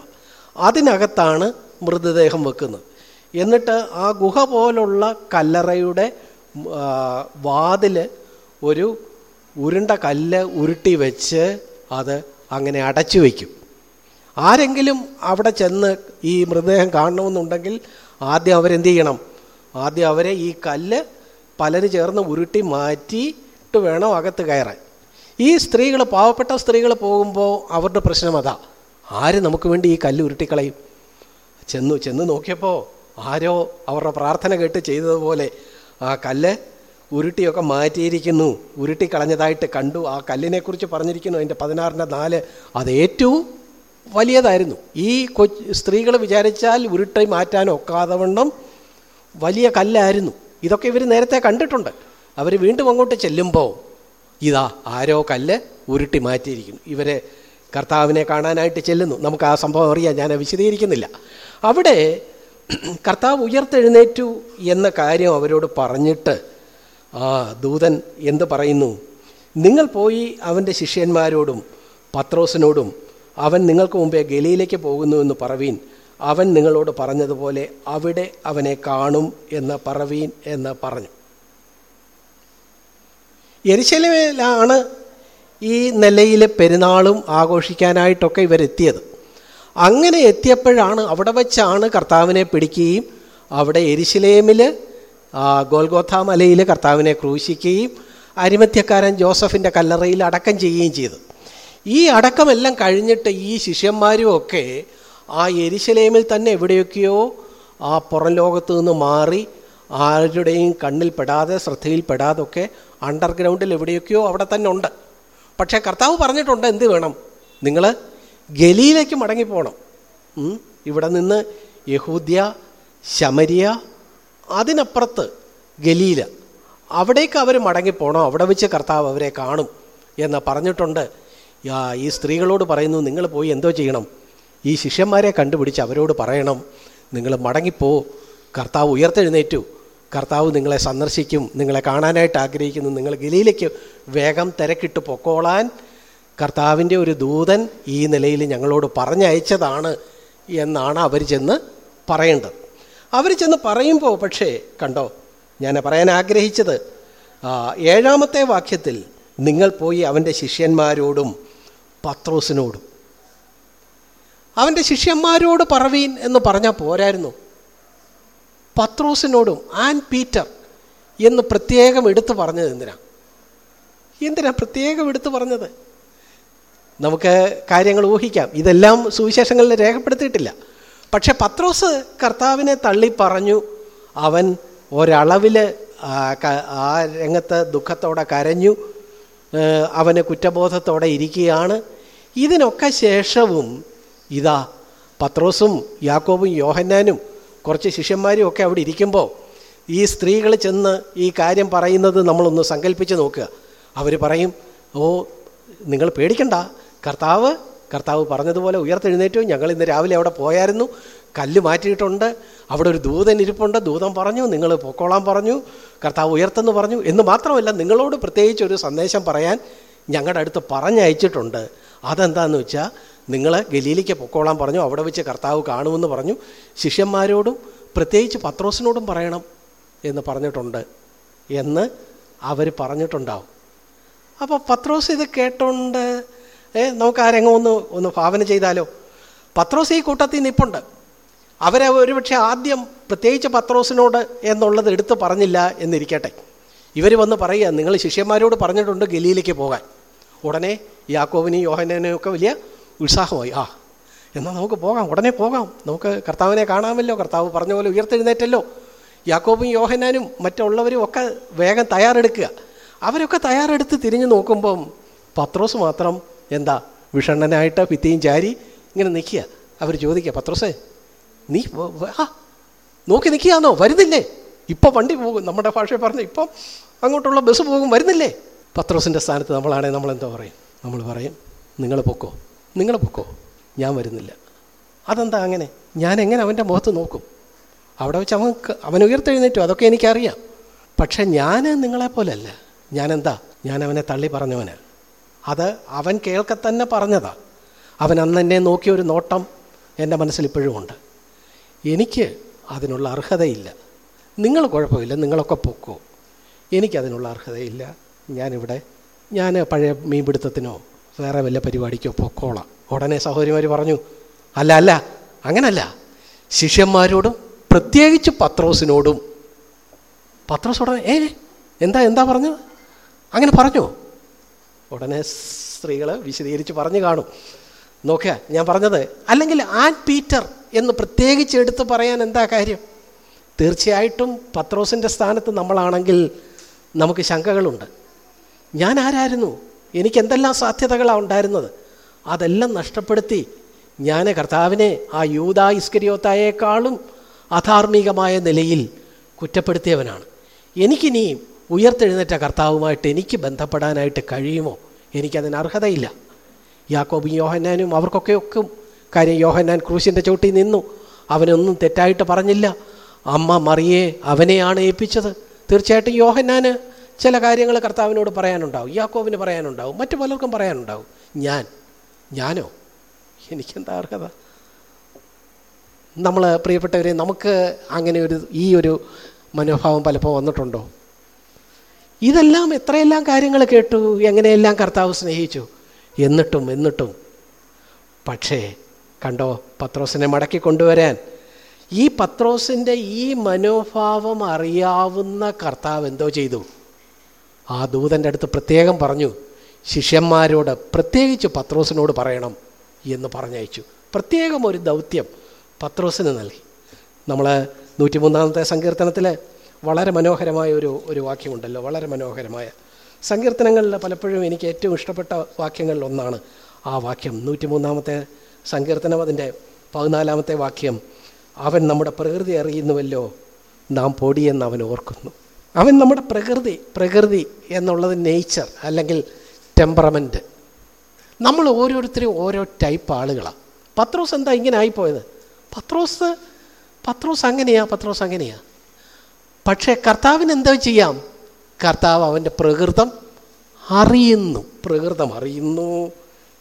അതിനകത്താണ് മൃതദേഹം വെക്കുന്നത്. എന്നിട്ട് ആ ഗുഹ പോലുള്ള കല്ലറയുടെ വാതിൽ ഒരു ഉരുണ്ട കല്ല് ഉരുട്ടി വെച്ച് അത് അങ്ങനെ അടച്ചു വയ്ക്കും ആരെങ്കിലും അവിടെ ചെന്ന് ഈ മൃതദേഹം കാണണമെന്നുണ്ടെങ്കിൽ ആദ്യം അവരെന്ത് ചെയ്യണം? ആദ്യം അവരെ ഈ കല്ല് പലര് ചേർന്ന് ഉരുട്ടി മാറ്റിയിട്ട് വേണം അകത്ത് കയറാൻ. ഈ സ്ത്രീകൾ പാവപ്പെട്ട സ്ത്രീകൾ പോകുമ്പോൾ അവരുടെ പ്രശ്നം അതാ. ആര് നമുക്ക് വേണ്ടി ഈ കല്ല് ഉരുട്ടിക്കളയും? ചെന്നു ചെന്ന് നോക്കിയപ്പോൾ ആരോ അവരുടെ പ്രാർത്ഥന കേട്ട് ചെയ്തതുപോലെ ആ കല്ല് ഉരുട്ടിയൊക്കെ മാറ്റിയിരിക്കുന്നു. ഉരുട്ടിക്കളഞ്ഞതായിട്ട് കണ്ടു. ആ കല്ലിനെക്കുറിച്ച് പറഞ്ഞിരിക്കുന്നു. അതിന്റെ പതിനാറിന്റെ നാല് അത് ഏറ്റവും വലിയതായിരുന്നു. ഈ കൊ സ്ത്രീകൾ വിചാരിച്ചാൽ ഉരുട്ടി മാറ്റാൻ ഒക്കാതവണ്ണം വലിയ കല്ലായിരുന്നു. ഇതൊക്കെ ഇവർ നേരത്തെ കണ്ടിട്ടുണ്ട്. അവർ വീണ്ടും അങ്ങോട്ട് ചെല്ലുമ്പോൾ ഇതാ ആരോ കല്ല് ഉരുട്ടി മാറ്റിയിരിക്കുന്നു. ഇവരെ കർത്താവിനെ കാണാനായിട്ട് ചെല്ലുന്നു. നമുക്ക് ആ സംഭവം അറിയാം. ഞാൻ വിശദീകരിക്കുന്നില്ല. അവിടെ കർത്താവ് ഉയർത്തെഴുന്നേറ്റു എന്ന കാര്യം അവരോട് പറഞ്ഞിട്ട് ആ ദൂതൻ എന്ത് പറയുന്നു? നിങ്ങൾ പോയി അവന്റെ ശിഷ്യന്മാരോടും പത്രോസിനോടും അവൻ നിങ്ങൾക്ക് മുമ്പേ ഗലിയിലേക്ക് പോകുന്നു എന്ന് പറവീൻ. അവൻ നിങ്ങളോട് പറഞ്ഞതുപോലെ അവിടെ അവനെ കാണും എന്ന് പറവീൻ എന്ന് പറഞ്ഞു. എരിശലിലാണ് ഈ നിലയിലെ പെരുന്നാളും ആഘോഷിക്കാനായിട്ടൊക്കെ ഇവരെത്തിയത്. അങ്ങനെ എത്തിയപ്പോഴാണ് അവിടെ വെച്ചാണ് കർത്താവിനെ പിടിക്കുകയും അവിടെ എരിശിലേമിൽ ഗോൽഗോഥ മലയിൽ കർത്താവിനെ ക്രൂശിക്കുകയും അരിമത്യക്കാരൻ ജോസഫിന്റെ കല്ലറയിൽ അടക്കം ചെയ്യുകയും ചെയ്തു. ഈ അടക്കമെല്ലാം കഴിഞ്ഞിട്ട് ഈ ശിഷ്യന്മാരും ഒക്കെ ആ എരിശലേമിൽ തന്നെ എവിടെയൊക്കെയോ ആ പുറം ലോകത്തു നിന്ന് മാറി ആരുടെയും കണ്ണിൽപ്പെടാതെ പെടാതെ ശ്രദ്ധയിൽ ഒക്കെ അണ്ടർഗ്രൗണ്ടിൽ എവിടെയൊക്കെയോ അവിടെ തന്നെ ഉണ്ട്. പക്ഷേ കർത്താവ് പറഞ്ഞിട്ടുണ്ട് എന്ത് വേണം? നിങ്ങൾ ഗലിയിലേക്ക് മടങ്ങിപ്പോണം. ഇവിടെ നിന്ന് യഹൂദ്യ ശമരിയ അതിനപ്പുറത്ത് ഗലീല. അവിടേക്ക് അവർ മടങ്ങിപ്പോണം. അവിടെ വെച്ച് കർത്താവ് അവരെ കാണും എന്ന് പറഞ്ഞിട്ടുണ്ട്. ഈ സ്ത്രീകളോട് പറയുന്നു നിങ്ങൾ പോയി എന്തോ ചെയ്യണം. ഈ ശിഷ്യന്മാരെ കണ്ടുപിടിച്ച് അവരോട് പറയണം. നിങ്ങൾ മടങ്ങിപ്പോ. കർത്താവ് ഉയർത്തെഴുന്നേറ്റു. കർത്താവ് നിങ്ങളെ സന്ദർശിക്കും. നിങ്ങളെ കാണാനായിട്ട് ആഗ്രഹിക്കുന്നു. നിങ്ങൾ ഗലിയിലേക്ക് വേഗം തിരക്കിട്ട് പൊക്കോളാൻ കർത്താവിന്റെ ഒരു ദൂതൻ ഈ നിലയിൽ ഞങ്ങളോട് പറഞ്ഞയച്ചതാണ് എന്നാണ് അവർ ചെന്ന് പറയേണ്ടത്. അവർ ചെന്ന് പറയുമ്പോൾ പക്ഷേ കണ്ടോ ഞാൻ പറയാൻ ആഗ്രഹിച്ചത് ഏഴാമത്തെ വാക്യത്തിൽ നിങ്ങൾ പോയി അവന്റെ ശിഷ്യന്മാരോടും പത്രോസിനോടും. അവന്റെ ശിഷ്യന്മാരോട് പറവീൻ എന്ന് പറഞ്ഞാൽ പോരായിരുന്നു. പത്രോസിനോടും ആൻഡ് പീറ്റർ എന്ന് പ്രത്യേകം എടുത്തു പറഞ്ഞത് എന്തിനാ? എന്തിനാ പ്രത്യേകം എടുത്തു പറഞ്ഞത്? നമുക്ക് കാര്യങ്ങൾ ഊഹിക്കാം. ഇതെല്ലാം സുവിശേഷങ്ങളിൽ രേഖപ്പെടുത്തിയിട്ടില്ല. പക്ഷെ പത്രോസ് കർത്താവിനെ തള്ളി പറഞ്ഞു അവൻ ഒരളവിൽ ആ രംഗത്ത് ദുഃഖത്തോടെ കരഞ്ഞു അവന് കുറ്റബോധത്തോടെ ഇരിക്കുകയാണ്. ഇതിനൊക്കെ ശേഷവും ഇതാ പത്രോസും യാക്കോബും യോഹന്നാനും കുറച്ച് ശിഷ്യന്മാരും ഒക്കെ അവിടെ ഇരിക്കുമ്പോൾ ഈ സ്ത്രീകൾ ചെന്ന് ഈ കാര്യം പറയുന്നത് നമ്മളൊന്ന് സങ്കല്പിച്ച് നോക്കുക. അവർ പറയും ഓ നിങ്ങൾ പേടിക്കണ്ട. കർത്താവ് കർത്താവ് പറഞ്ഞതുപോലെ ഉയർത്തെഴുന്നേറ്റു. ഞങ്ങൾ ഇന്ന് രാവിലെ അവിടെ പോയായിരുന്നു. കല്ല് മാറ്റിയിട്ടുണ്ട്. അവിടെ ഒരു ദൂതൻ ഇരിപ്പുണ്ട്. ദൂതൻ പറഞ്ഞു നിങ്ങൾ പൊക്കോളാൻ പറഞ്ഞു. കർത്താവ് ഉയർത്തെന്ന് പറഞ്ഞു. എന്ന് മാത്രമല്ല നിങ്ങളോട് പ്രത്യേകിച്ച് ഒരു സന്ദേശം പറയാൻ ഞങ്ങളുടെ അടുത്ത് പറഞ്ഞയച്ചിട്ടുണ്ട്. അതെന്താണെന്ന് വെച്ചാൽ നിങ്ങൾ ഗലീലിക്ക് പൊക്കോളാൻ പറഞ്ഞു. അവിടെ വെച്ച് കർത്താവ് കാണുമെന്ന് പറഞ്ഞു. ശിഷ്യന്മാരോടും പ്രത്യേകിച്ച് പത്രോസിനോടും പറയണം എന്ന് പറഞ്ഞിട്ടുണ്ട് എന്ന് അവർ പറഞ്ഞിട്ടുണ്ടാവും. അപ്പോൾ പത്രോസ് ഇത് കേട്ടോണ്ട് ഏ നമുക്ക് ആ ഒന്ന് ഒന്ന് ഭാവന ചെയ്താലോ? പത്രോസ് ഈ കൂട്ടത്തിൽ നിപ്പുണ്ട്. അവരെ ഒരുപക്ഷെ ആദ്യം പ്രത്യേകിച്ച് പത്രോസിനോട് എന്നുള്ളത് എടുത്ത് പറഞ്ഞില്ല എന്നിരിക്കട്ടെ. ഇവർ വന്ന് പറയുക നിങ്ങൾ ശിഷ്യന്മാരോട് പറഞ്ഞിട്ടുണ്ട് ഗലിയിലേക്ക് പോകാൻ. ഉടനെ യാക്കോവിനെയും യോഹനനെയും ഒക്കെ വലിയ ഉത്സാഹമായി. ആ എന്നാൽ നമുക്ക് പോകാം ഉടനെ പോകാം. നമുക്ക് കർത്താവിനെ കാണാമല്ലോ കർത്താവ് പറഞ്ഞ പോലെ ഉയർത്തെഴുന്നേറ്റല്ലോ. യാക്കോബും യോഹനാനും മറ്റുള്ളവരും ഒക്കെ വേഗം തയ്യാറെടുക്കുക. അവരൊക്കെ തയ്യാറെടുത്ത് തിരിഞ്ഞു നോക്കുമ്പം പത്രോസ് മാത്രം എന്താ വിഷണ്ണനായിട്ട് ഭിത്തിയും ചാരി ഇങ്ങനെ നിൽക്കുക? അവർ ചോദിക്കുക പത്രോസേ നീ ആ നോക്കി നിൽക്കുകയാണോ വരുന്നില്ലേ? ഇപ്പം വണ്ടി പോകും. നമ്മുടെ ഭാഷയിൽ പറഞ്ഞ് ഇപ്പം അങ്ങോട്ടുള്ള ബസ് പോകും വരുന്നില്ലേ? പത്രോസിന്റെ സ്ഥാനത്ത് നമ്മളാണെങ്കിൽ നമ്മളെന്താ പറയും. നമ്മൾ പറയും നിങ്ങൾ പൊക്കോ നിങ്ങൾ പൊക്കോ ഞാൻ വരുന്നില്ല. അതെന്താ അങ്ങനെ? ഞാൻ എങ്ങനെ അവന്റെ മുഖത്ത് നോക്കും? അവിടെ വെച്ച് അവൻ അവൻ ഉയർത്തെഴുന്നേറ്റു അതൊക്കെ എനിക്കറിയാം. പക്ഷേ ഞാൻ നിങ്ങളെപ്പോലല്ല. ഞാനെന്താ? ഞാൻ അവനെ തള്ളി പറഞ്ഞവന് അത് അവൻ കേൾക്കത്തന്നെ പറഞ്ഞതാ. അവൻ അന്ന് എന്നെ നോക്കിയ ഒരു നോട്ടം എന്റെ മനസ്സിൽ ഇപ്പോഴും ഉണ്ട്. എനിക്ക് അതിനുള്ള അർഹതയില്ല. നിങ്ങൾ കുഴപ്പമില്ല നിങ്ങളൊക്കെ പൊക്കോ. എനിക്കതിനുള്ള അർഹതയില്ല. ഞാനിവിടെ ഞാൻ പഴയ മീൻപിടുത്തത്തിനോ വേറെ വല്ല പരിപാടിക്കോ പൊക്കോളാം. ഉടനെ സഹോദരിമാർ പറഞ്ഞു അല്ല അല്ല അങ്ങനല്ല. ശിഷ്യന്മാരോടും പ്രത്യേകിച്ച് പത്രോസിനോടും പത്രോസ് ഉടനെ ഏ എന്താ എന്താ പറഞ്ഞത്? അങ്ങനെ പറഞ്ഞോ. ഉടനെ സ്ത്രീകൾ വിശദീകരിച്ച് പറഞ്ഞു കാണും. നോക്കുക ഞാൻ പറഞ്ഞത് അല്ലെങ്കിൽ ആൻ പീറ്റർ എന്ന് പ്രത്യേകിച്ച് എടുത്ത് പറയാൻ എന്താ കാര്യം? തീർച്ചയായിട്ടും പത്രോസിന്റെ സ്ഥാനത്ത് നമ്മളാണെങ്കിൽ നമുക്ക് ശങ്കകളുണ്ട്. ഞാൻ ആരായിരുന്നു? എനിക്ക് എന്തെല്ലാം സാധ്യതകളാണ് ഉണ്ടായിരുന്നത്? അതെല്ലാം നഷ്ടപ്പെടുത്തി ഞാൻ കർത്താവിനെ ആ യൂത ഇസ്കരിയോത്തായേക്കാളും അധാർമികമായ നിലയിൽ കുറ്റപ്പെടുത്തിയവനാണ്. എനിക്കിനിയും ഉയർത്തെഴുന്നേറ്റ കർത്താവുമായിട്ട് എനിക്ക് ബന്ധപ്പെടാനായിട്ട് കഴിയുമോ? എനിക്കതിന് അർഹതയില്ല. യാക്കോബും യോഹന്നാനും അവർക്കൊക്കെ ഒക്കെ കാര്യം യോഹന്നാൻ ക്രൂശിന്റെ ചോട്ടിൽ നിന്നു. അവനൊന്നും തെറ്റായിട്ട് പറഞ്ഞില്ല. അമ്മ മറിയെ അവനെയാണ് ഏൽപ്പിച്ചത്. തീർച്ചയായിട്ടും യോഹന്നാന് ചില കാര്യങ്ങൾ കർത്താവിനോട് പറയാനുണ്ടാവും. യാക്കോവിന് പറയാനുണ്ടാവും. മറ്റു പലർക്കും പറയാനുണ്ടാവും. ഞാൻ ഞാനോ? എനിക്കെന്താ അർഹത? നമ്മൾ പ്രിയപ്പെട്ടവരെ നമുക്ക് അങ്ങനെ ഒരു ഈ ഒരു മനോഭാവം പലപ്പോൾ വന്നിട്ടുണ്ടോ? ഇതെല്ലാം എത്രയെല്ലാം കാര്യങ്ങൾ കേട്ടു എങ്ങനെയെല്ലാം കർത്താവ് സ്നേഹിച്ചു. എന്നിട്ടും എന്നിട്ടും. പക്ഷേ കണ്ടോ പത്രോസിനെ മടക്കി കൊണ്ടുവരാൻ. ഈ പത്രോസിന്റെ ഈ മനോഭാവം അറിയാവുന്ന കർത്താവ് എന്തോ ചെയ്തു. ആ ദൂതന്റെ അടുത്ത് പ്രത്യേകം പറഞ്ഞു ശിഷ്യന്മാരോട് പ്രത്യേകിച്ച് പത്രോസിനോട് പറയണം എന്ന് പറഞ്ഞയച്ചു. പ്രത്യേകം ഒരു ദൗത്യം പത്രോസിന് നൽകി. നമ്മൾ നൂറ്റിമൂന്നാമത്തെ സങ്കീർത്തനത്തിൽ വളരെ മനോഹരമായ ഒരു ഒരു വാക്യമുണ്ടല്ലോ വളരെ മനോഹരമായ. സങ്കീർത്തനങ്ങളിൽ പലപ്പോഴും എനിക്ക് ഏറ്റവും ഇഷ്ടപ്പെട്ട വാക്യങ്ങളിൽ ഒന്നാണ് ആ വാക്യം. നൂറ്റിമൂന്നാമത്തെ സങ്കീർത്തനം അതിന്റെ പതിനാലാമത്തെ വാക്യം അവൻ നമ്മുടെ പ്രകൃതി അറിയുന്നുവല്ലോ നാം പൊടിയെന്ന് അവൻ ഓർക്കുന്നു. അവൻ നമ്മുടെ പ്രകൃതി പ്രകൃതി എന്നുള്ളത് നേച്ചർ അല്ലെങ്കിൽ ടെമ്പറമെന്റ് നമ്മൾ ഓരോരുത്തരും ഓരോ ടൈപ്പ് ആളുകളാണ് പത്രോസ് എന്താ ഇങ്ങനെ ആയിപ്പോയത്? പത്രോസ് പത്രോസ് അങ്ങനെയാ പത്രോസ് അങ്ങനെയാ. പക്ഷേ കർത്താവിന് എന്തോ ചെയ്യാം? കർത്താവ് അവന്റെ പ്രകൃതം അറിയുന്നു. പ്രകൃതം അറിയുന്നു.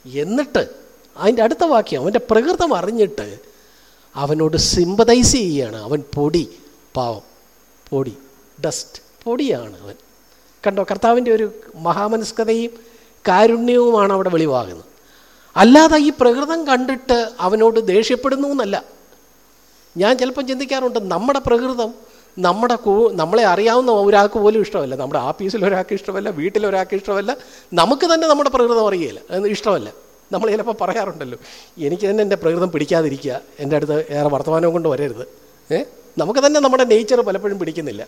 എന്നിട്ട് അതിന്റെ അടുത്ത വാക്യം അവന്റെ പ്രകൃതം അറിഞ്ഞിട്ട് അവനോട് സിമ്പതൈസ് ചെയ്യുകയാണ് അവൻ പൊടി പാവം പൊടി ഡസ്റ്റ് പൊടിയാണ് അവൻ. കണ്ടോ കർത്താവിന്റെ ഒരു മഹാമനസ്കതയും കാരുണ്യവുമാണ് അവിടെ വെളിവാകുന്നത്. അല്ലാതെ ഈ പ്രകൃതം കണ്ടിട്ട് അവനോട് ദേഷ്യപ്പെടുന്നു എന്നല്ല. ഞാൻ ചിലപ്പം ചിന്തിക്കാറുണ്ട് നമ്മുടെ പ്രകൃതം നമ്മുടെ കൂ നമ്മളെ അറിയാവുന്ന ഒരാൾക്ക് പോലും ഇഷ്ടമല്ല. നമ്മുടെ ആഫീസിൽ ഒരാൾക്ക് ഇഷ്ടമല്ല വീട്ടിൽ ഒരാൾക്ക് ഇഷ്ടമല്ല. നമുക്ക് തന്നെ നമ്മുടെ പ്രകൃതം അറിയില്ല. ഇഷ്ടമല്ല. നമ്മൾ ചിലപ്പോൾ പറയാറുണ്ടല്ലോ എനിക്ക് തന്നെ എന്റെ പ്രകൃതം പിടിക്കാതിരിക്കുക. എന്റെ അടുത്ത് ഏറെ വർത്തമാനവും കൊണ്ട് വരരുത്. ഏ? നമുക്ക് തന്നെ നമ്മുടെ നേച്ചർ പലപ്പോഴും പിടിക്കുന്നില്ല.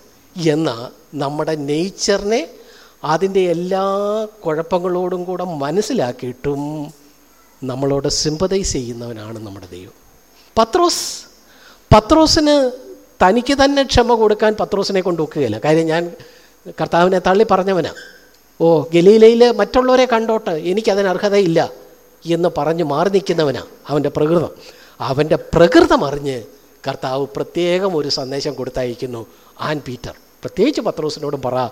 എന്നാൽ നമ്മുടെ നേച്ചറിനെ അതിന്റെ എല്ലാ കുഴപ്പങ്ങളോടും കൂടെ മനസ്സിലാക്കിയിട്ടും നമ്മളോട് സിമ്പതൈസ് ചെയ്യുന്നവനാണ് നമ്മുടെ ദൈവം. പത്രോസ്. പത്രോസിന് തനിക്ക് തന്നെ ക്ഷമ കൊടുക്കാൻ പത്രോസിനെ കൊണ്ട് ഒക്കുകയില്ല. കാര്യം ഞാൻ കർത്താവിനെ തള്ളി പറഞ്ഞവനാണ് ഓ ഗലീലയിൽ മറ്റുള്ളവരെ കണ്ടോട്ട് എനിക്കതിന് അർഹതയില്ല എന്ന് പറഞ്ഞ് മാറി നിൽക്കുന്നവനാണ് അവന്റെ പ്രകൃതം. അവന്റെ പ്രകൃതം അറിഞ്ഞ് കർത്താവ് പ്രത്യേകം ഒരു സന്ദേശം കൊടുത്തയക്കുന്നു ആൻ പീറ്റർ. പ്രത്യേകിച്ച് പത്രോസിനോടും പറ.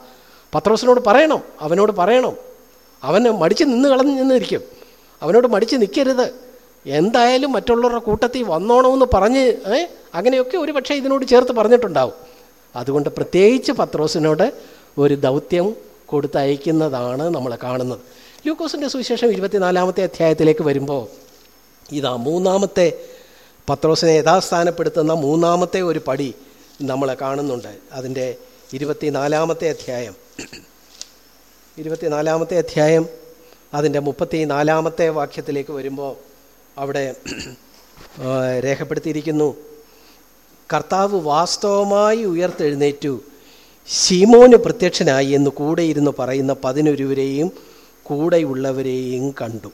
പത്രോസിനോട് പറയണം അവനോട് പറയണം. അവന് മടിച്ച് നിന്ന് കളഞ്ഞ് നിന്നിരിക്കും അവനോട് മടിച്ച് നിൽക്കരുത്. എന്തായാലും മറ്റുള്ളവരുടെ കൂട്ടത്തിൽ വന്നോണമെന്ന് പറഞ്ഞ് അങ്ങനെയൊക്കെ ഒരു പക്ഷേ ഇതിനോട് ചേർത്ത് പറഞ്ഞിട്ടുണ്ടാവും. അതുകൊണ്ട് പ്രത്യേകിച്ച് പത്രോസിനോട് ഒരു ദൗത്യം കൊടുത്തയക്കുന്നതാണ് നമ്മൾ കാണുന്നത്. ലൂക്കോസിന്റെ സുവിശേഷം ഇരുപത്തിനാലാമത്തെ അധ്യായത്തിലേക്ക് വരുമ്പോൾ ഇതാ മൂന്നാമത്തെ പത്രോസിനെ യഥാസ്ഥാനപ്പെടുത്തുന്ന മൂന്നാമത്തെ ഒരു പടി നമ്മൾ കാണുന്നുണ്ട്. അതിന്റെ ഇരുപത്തിനാലാമത്തെ അധ്യായം. ഇരുപത്തിനാലാമത്തെ അധ്യായം അതിന്റെ മുപ്പത്തി നാലാമത്തെ വാക്യത്തിലേക്ക് വരുമ്പോൾ അവിടെ രേഖപ്പെടുത്തിയിരിക്കുന്നു. കർത്താവ് വാസ്തവമായി ഉയർത്തെഴുന്നേറ്റു. ശീമോന് പ്രത്യക്ഷനായി എന്ന് കൂടെ ഇരുന്ന് പറയുന്ന പതിനൊരുവരെയും കൂടെയുള്ളവരെയും കണ്ടു.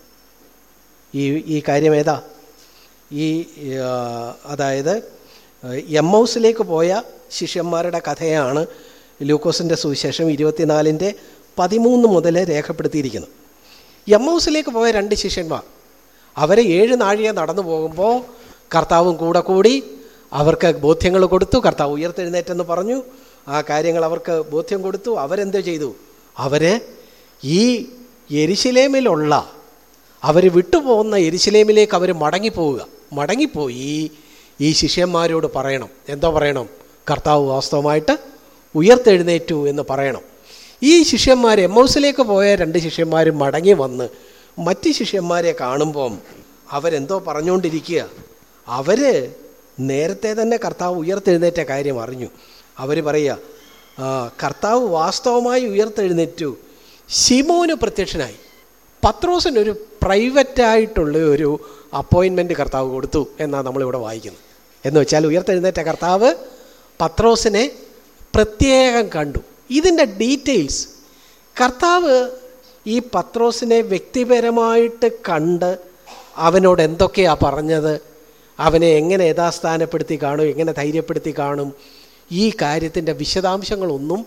ഈ ഈ കാര്യം ഏതാ? ഈ അതായത് എം ഹൗസിലേക്ക് പോയ ശിഷ്യന്മാരുടെ കഥയാണ് ലൂക്കോസിന്റെ സുവിശേഷം ഇരുപത്തിനാലിന്റെ പതിമൂന്ന് മുതൽ രേഖപ്പെടുത്തിയിരിക്കുന്നത്. എം ഹൗസിലേക്ക് പോയ രണ്ട് ശിഷ്യന്മാർ അവരെ ഏഴ് നാഴിക നടന്നു പോകുമ്പോൾ കർത്താവും കൂടെ കൂടി അവർക്ക് ബോധ്യങ്ങൾ കൊടുത്തു. കർത്താവ് ഉയർത്തെഴുന്നേറ്റെന്ന് പറഞ്ഞു. ആ കാര്യങ്ങൾ അവർക്ക് ബോധ്യം കൊടുത്തു. അവരെന്ത് ചെയ്തു? അവർ ഈ എരിശിലേമിലുള്ള അവർ വിട്ടുപോകുന്ന എരിശിലേമിലേക്ക് അവർ മടങ്ങിപ്പോവുക. മടങ്ങിപ്പോയി ഈ ശിഷ്യന്മാരോട് പറയണം. എന്തോ പറയണം? കർത്താവ് വാസ്തവമായിട്ട് ഉയർത്തെഴുന്നേറ്റു എന്ന് പറയണം. ഈ ശിഷ്യന്മാർ എം ഹൗസിലേക്ക് പോയ രണ്ട് ശിഷ്യന്മാർ മടങ്ങി വന്ന് മറ്റ് ശിഷ്യന്മാരെ കാണുമ്പം അവരെന്തോ പറഞ്ഞുകൊണ്ടിരിക്കുക. അവർ നേരത്തെ തന്നെ കർത്താവ് ഉയർത്തെഴുന്നേറ്റ കാര്യം അറിഞ്ഞു. അവർ പറയുക കർത്താവ് വാസ്തവമായി ഉയർത്തെഴുന്നേറ്റു. ശിമോന് പ്രത്യക്ഷനായി. പത്രോസിനൊരു പ്രൈവറ്റായിട്ടുള്ള ഒരു അപ്പോയിൻമെന്റ് കർത്താവ് കൊടുത്തു എന്നാണ് നമ്മളിവിടെ വായിക്കുന്നത്. എന്ന് വെച്ചാൽ ഉയർത്തെഴുന്നേറ്റ കർത്താവ് പത്രോസിനെ പ്രത്യേകം കണ്ടു. ഇതിന്റെ ഡീറ്റെയിൽസ് കർത്താവ് ഈ പത്രോസിനെ വ്യക്തിപരമായിട്ട് കണ്ട് അവനോട് എന്തൊക്കെയാ പറഞ്ഞത്? അവനെ എങ്ങനെ യഥാസ്ഥാനപ്പെടുത്തി കാണും? എങ്ങനെ ധൈര്യപ്പെടുത്തി കാണും? ഈ കാര്യത്തിന്റെ വിശദാംശങ്ങളൊന്നും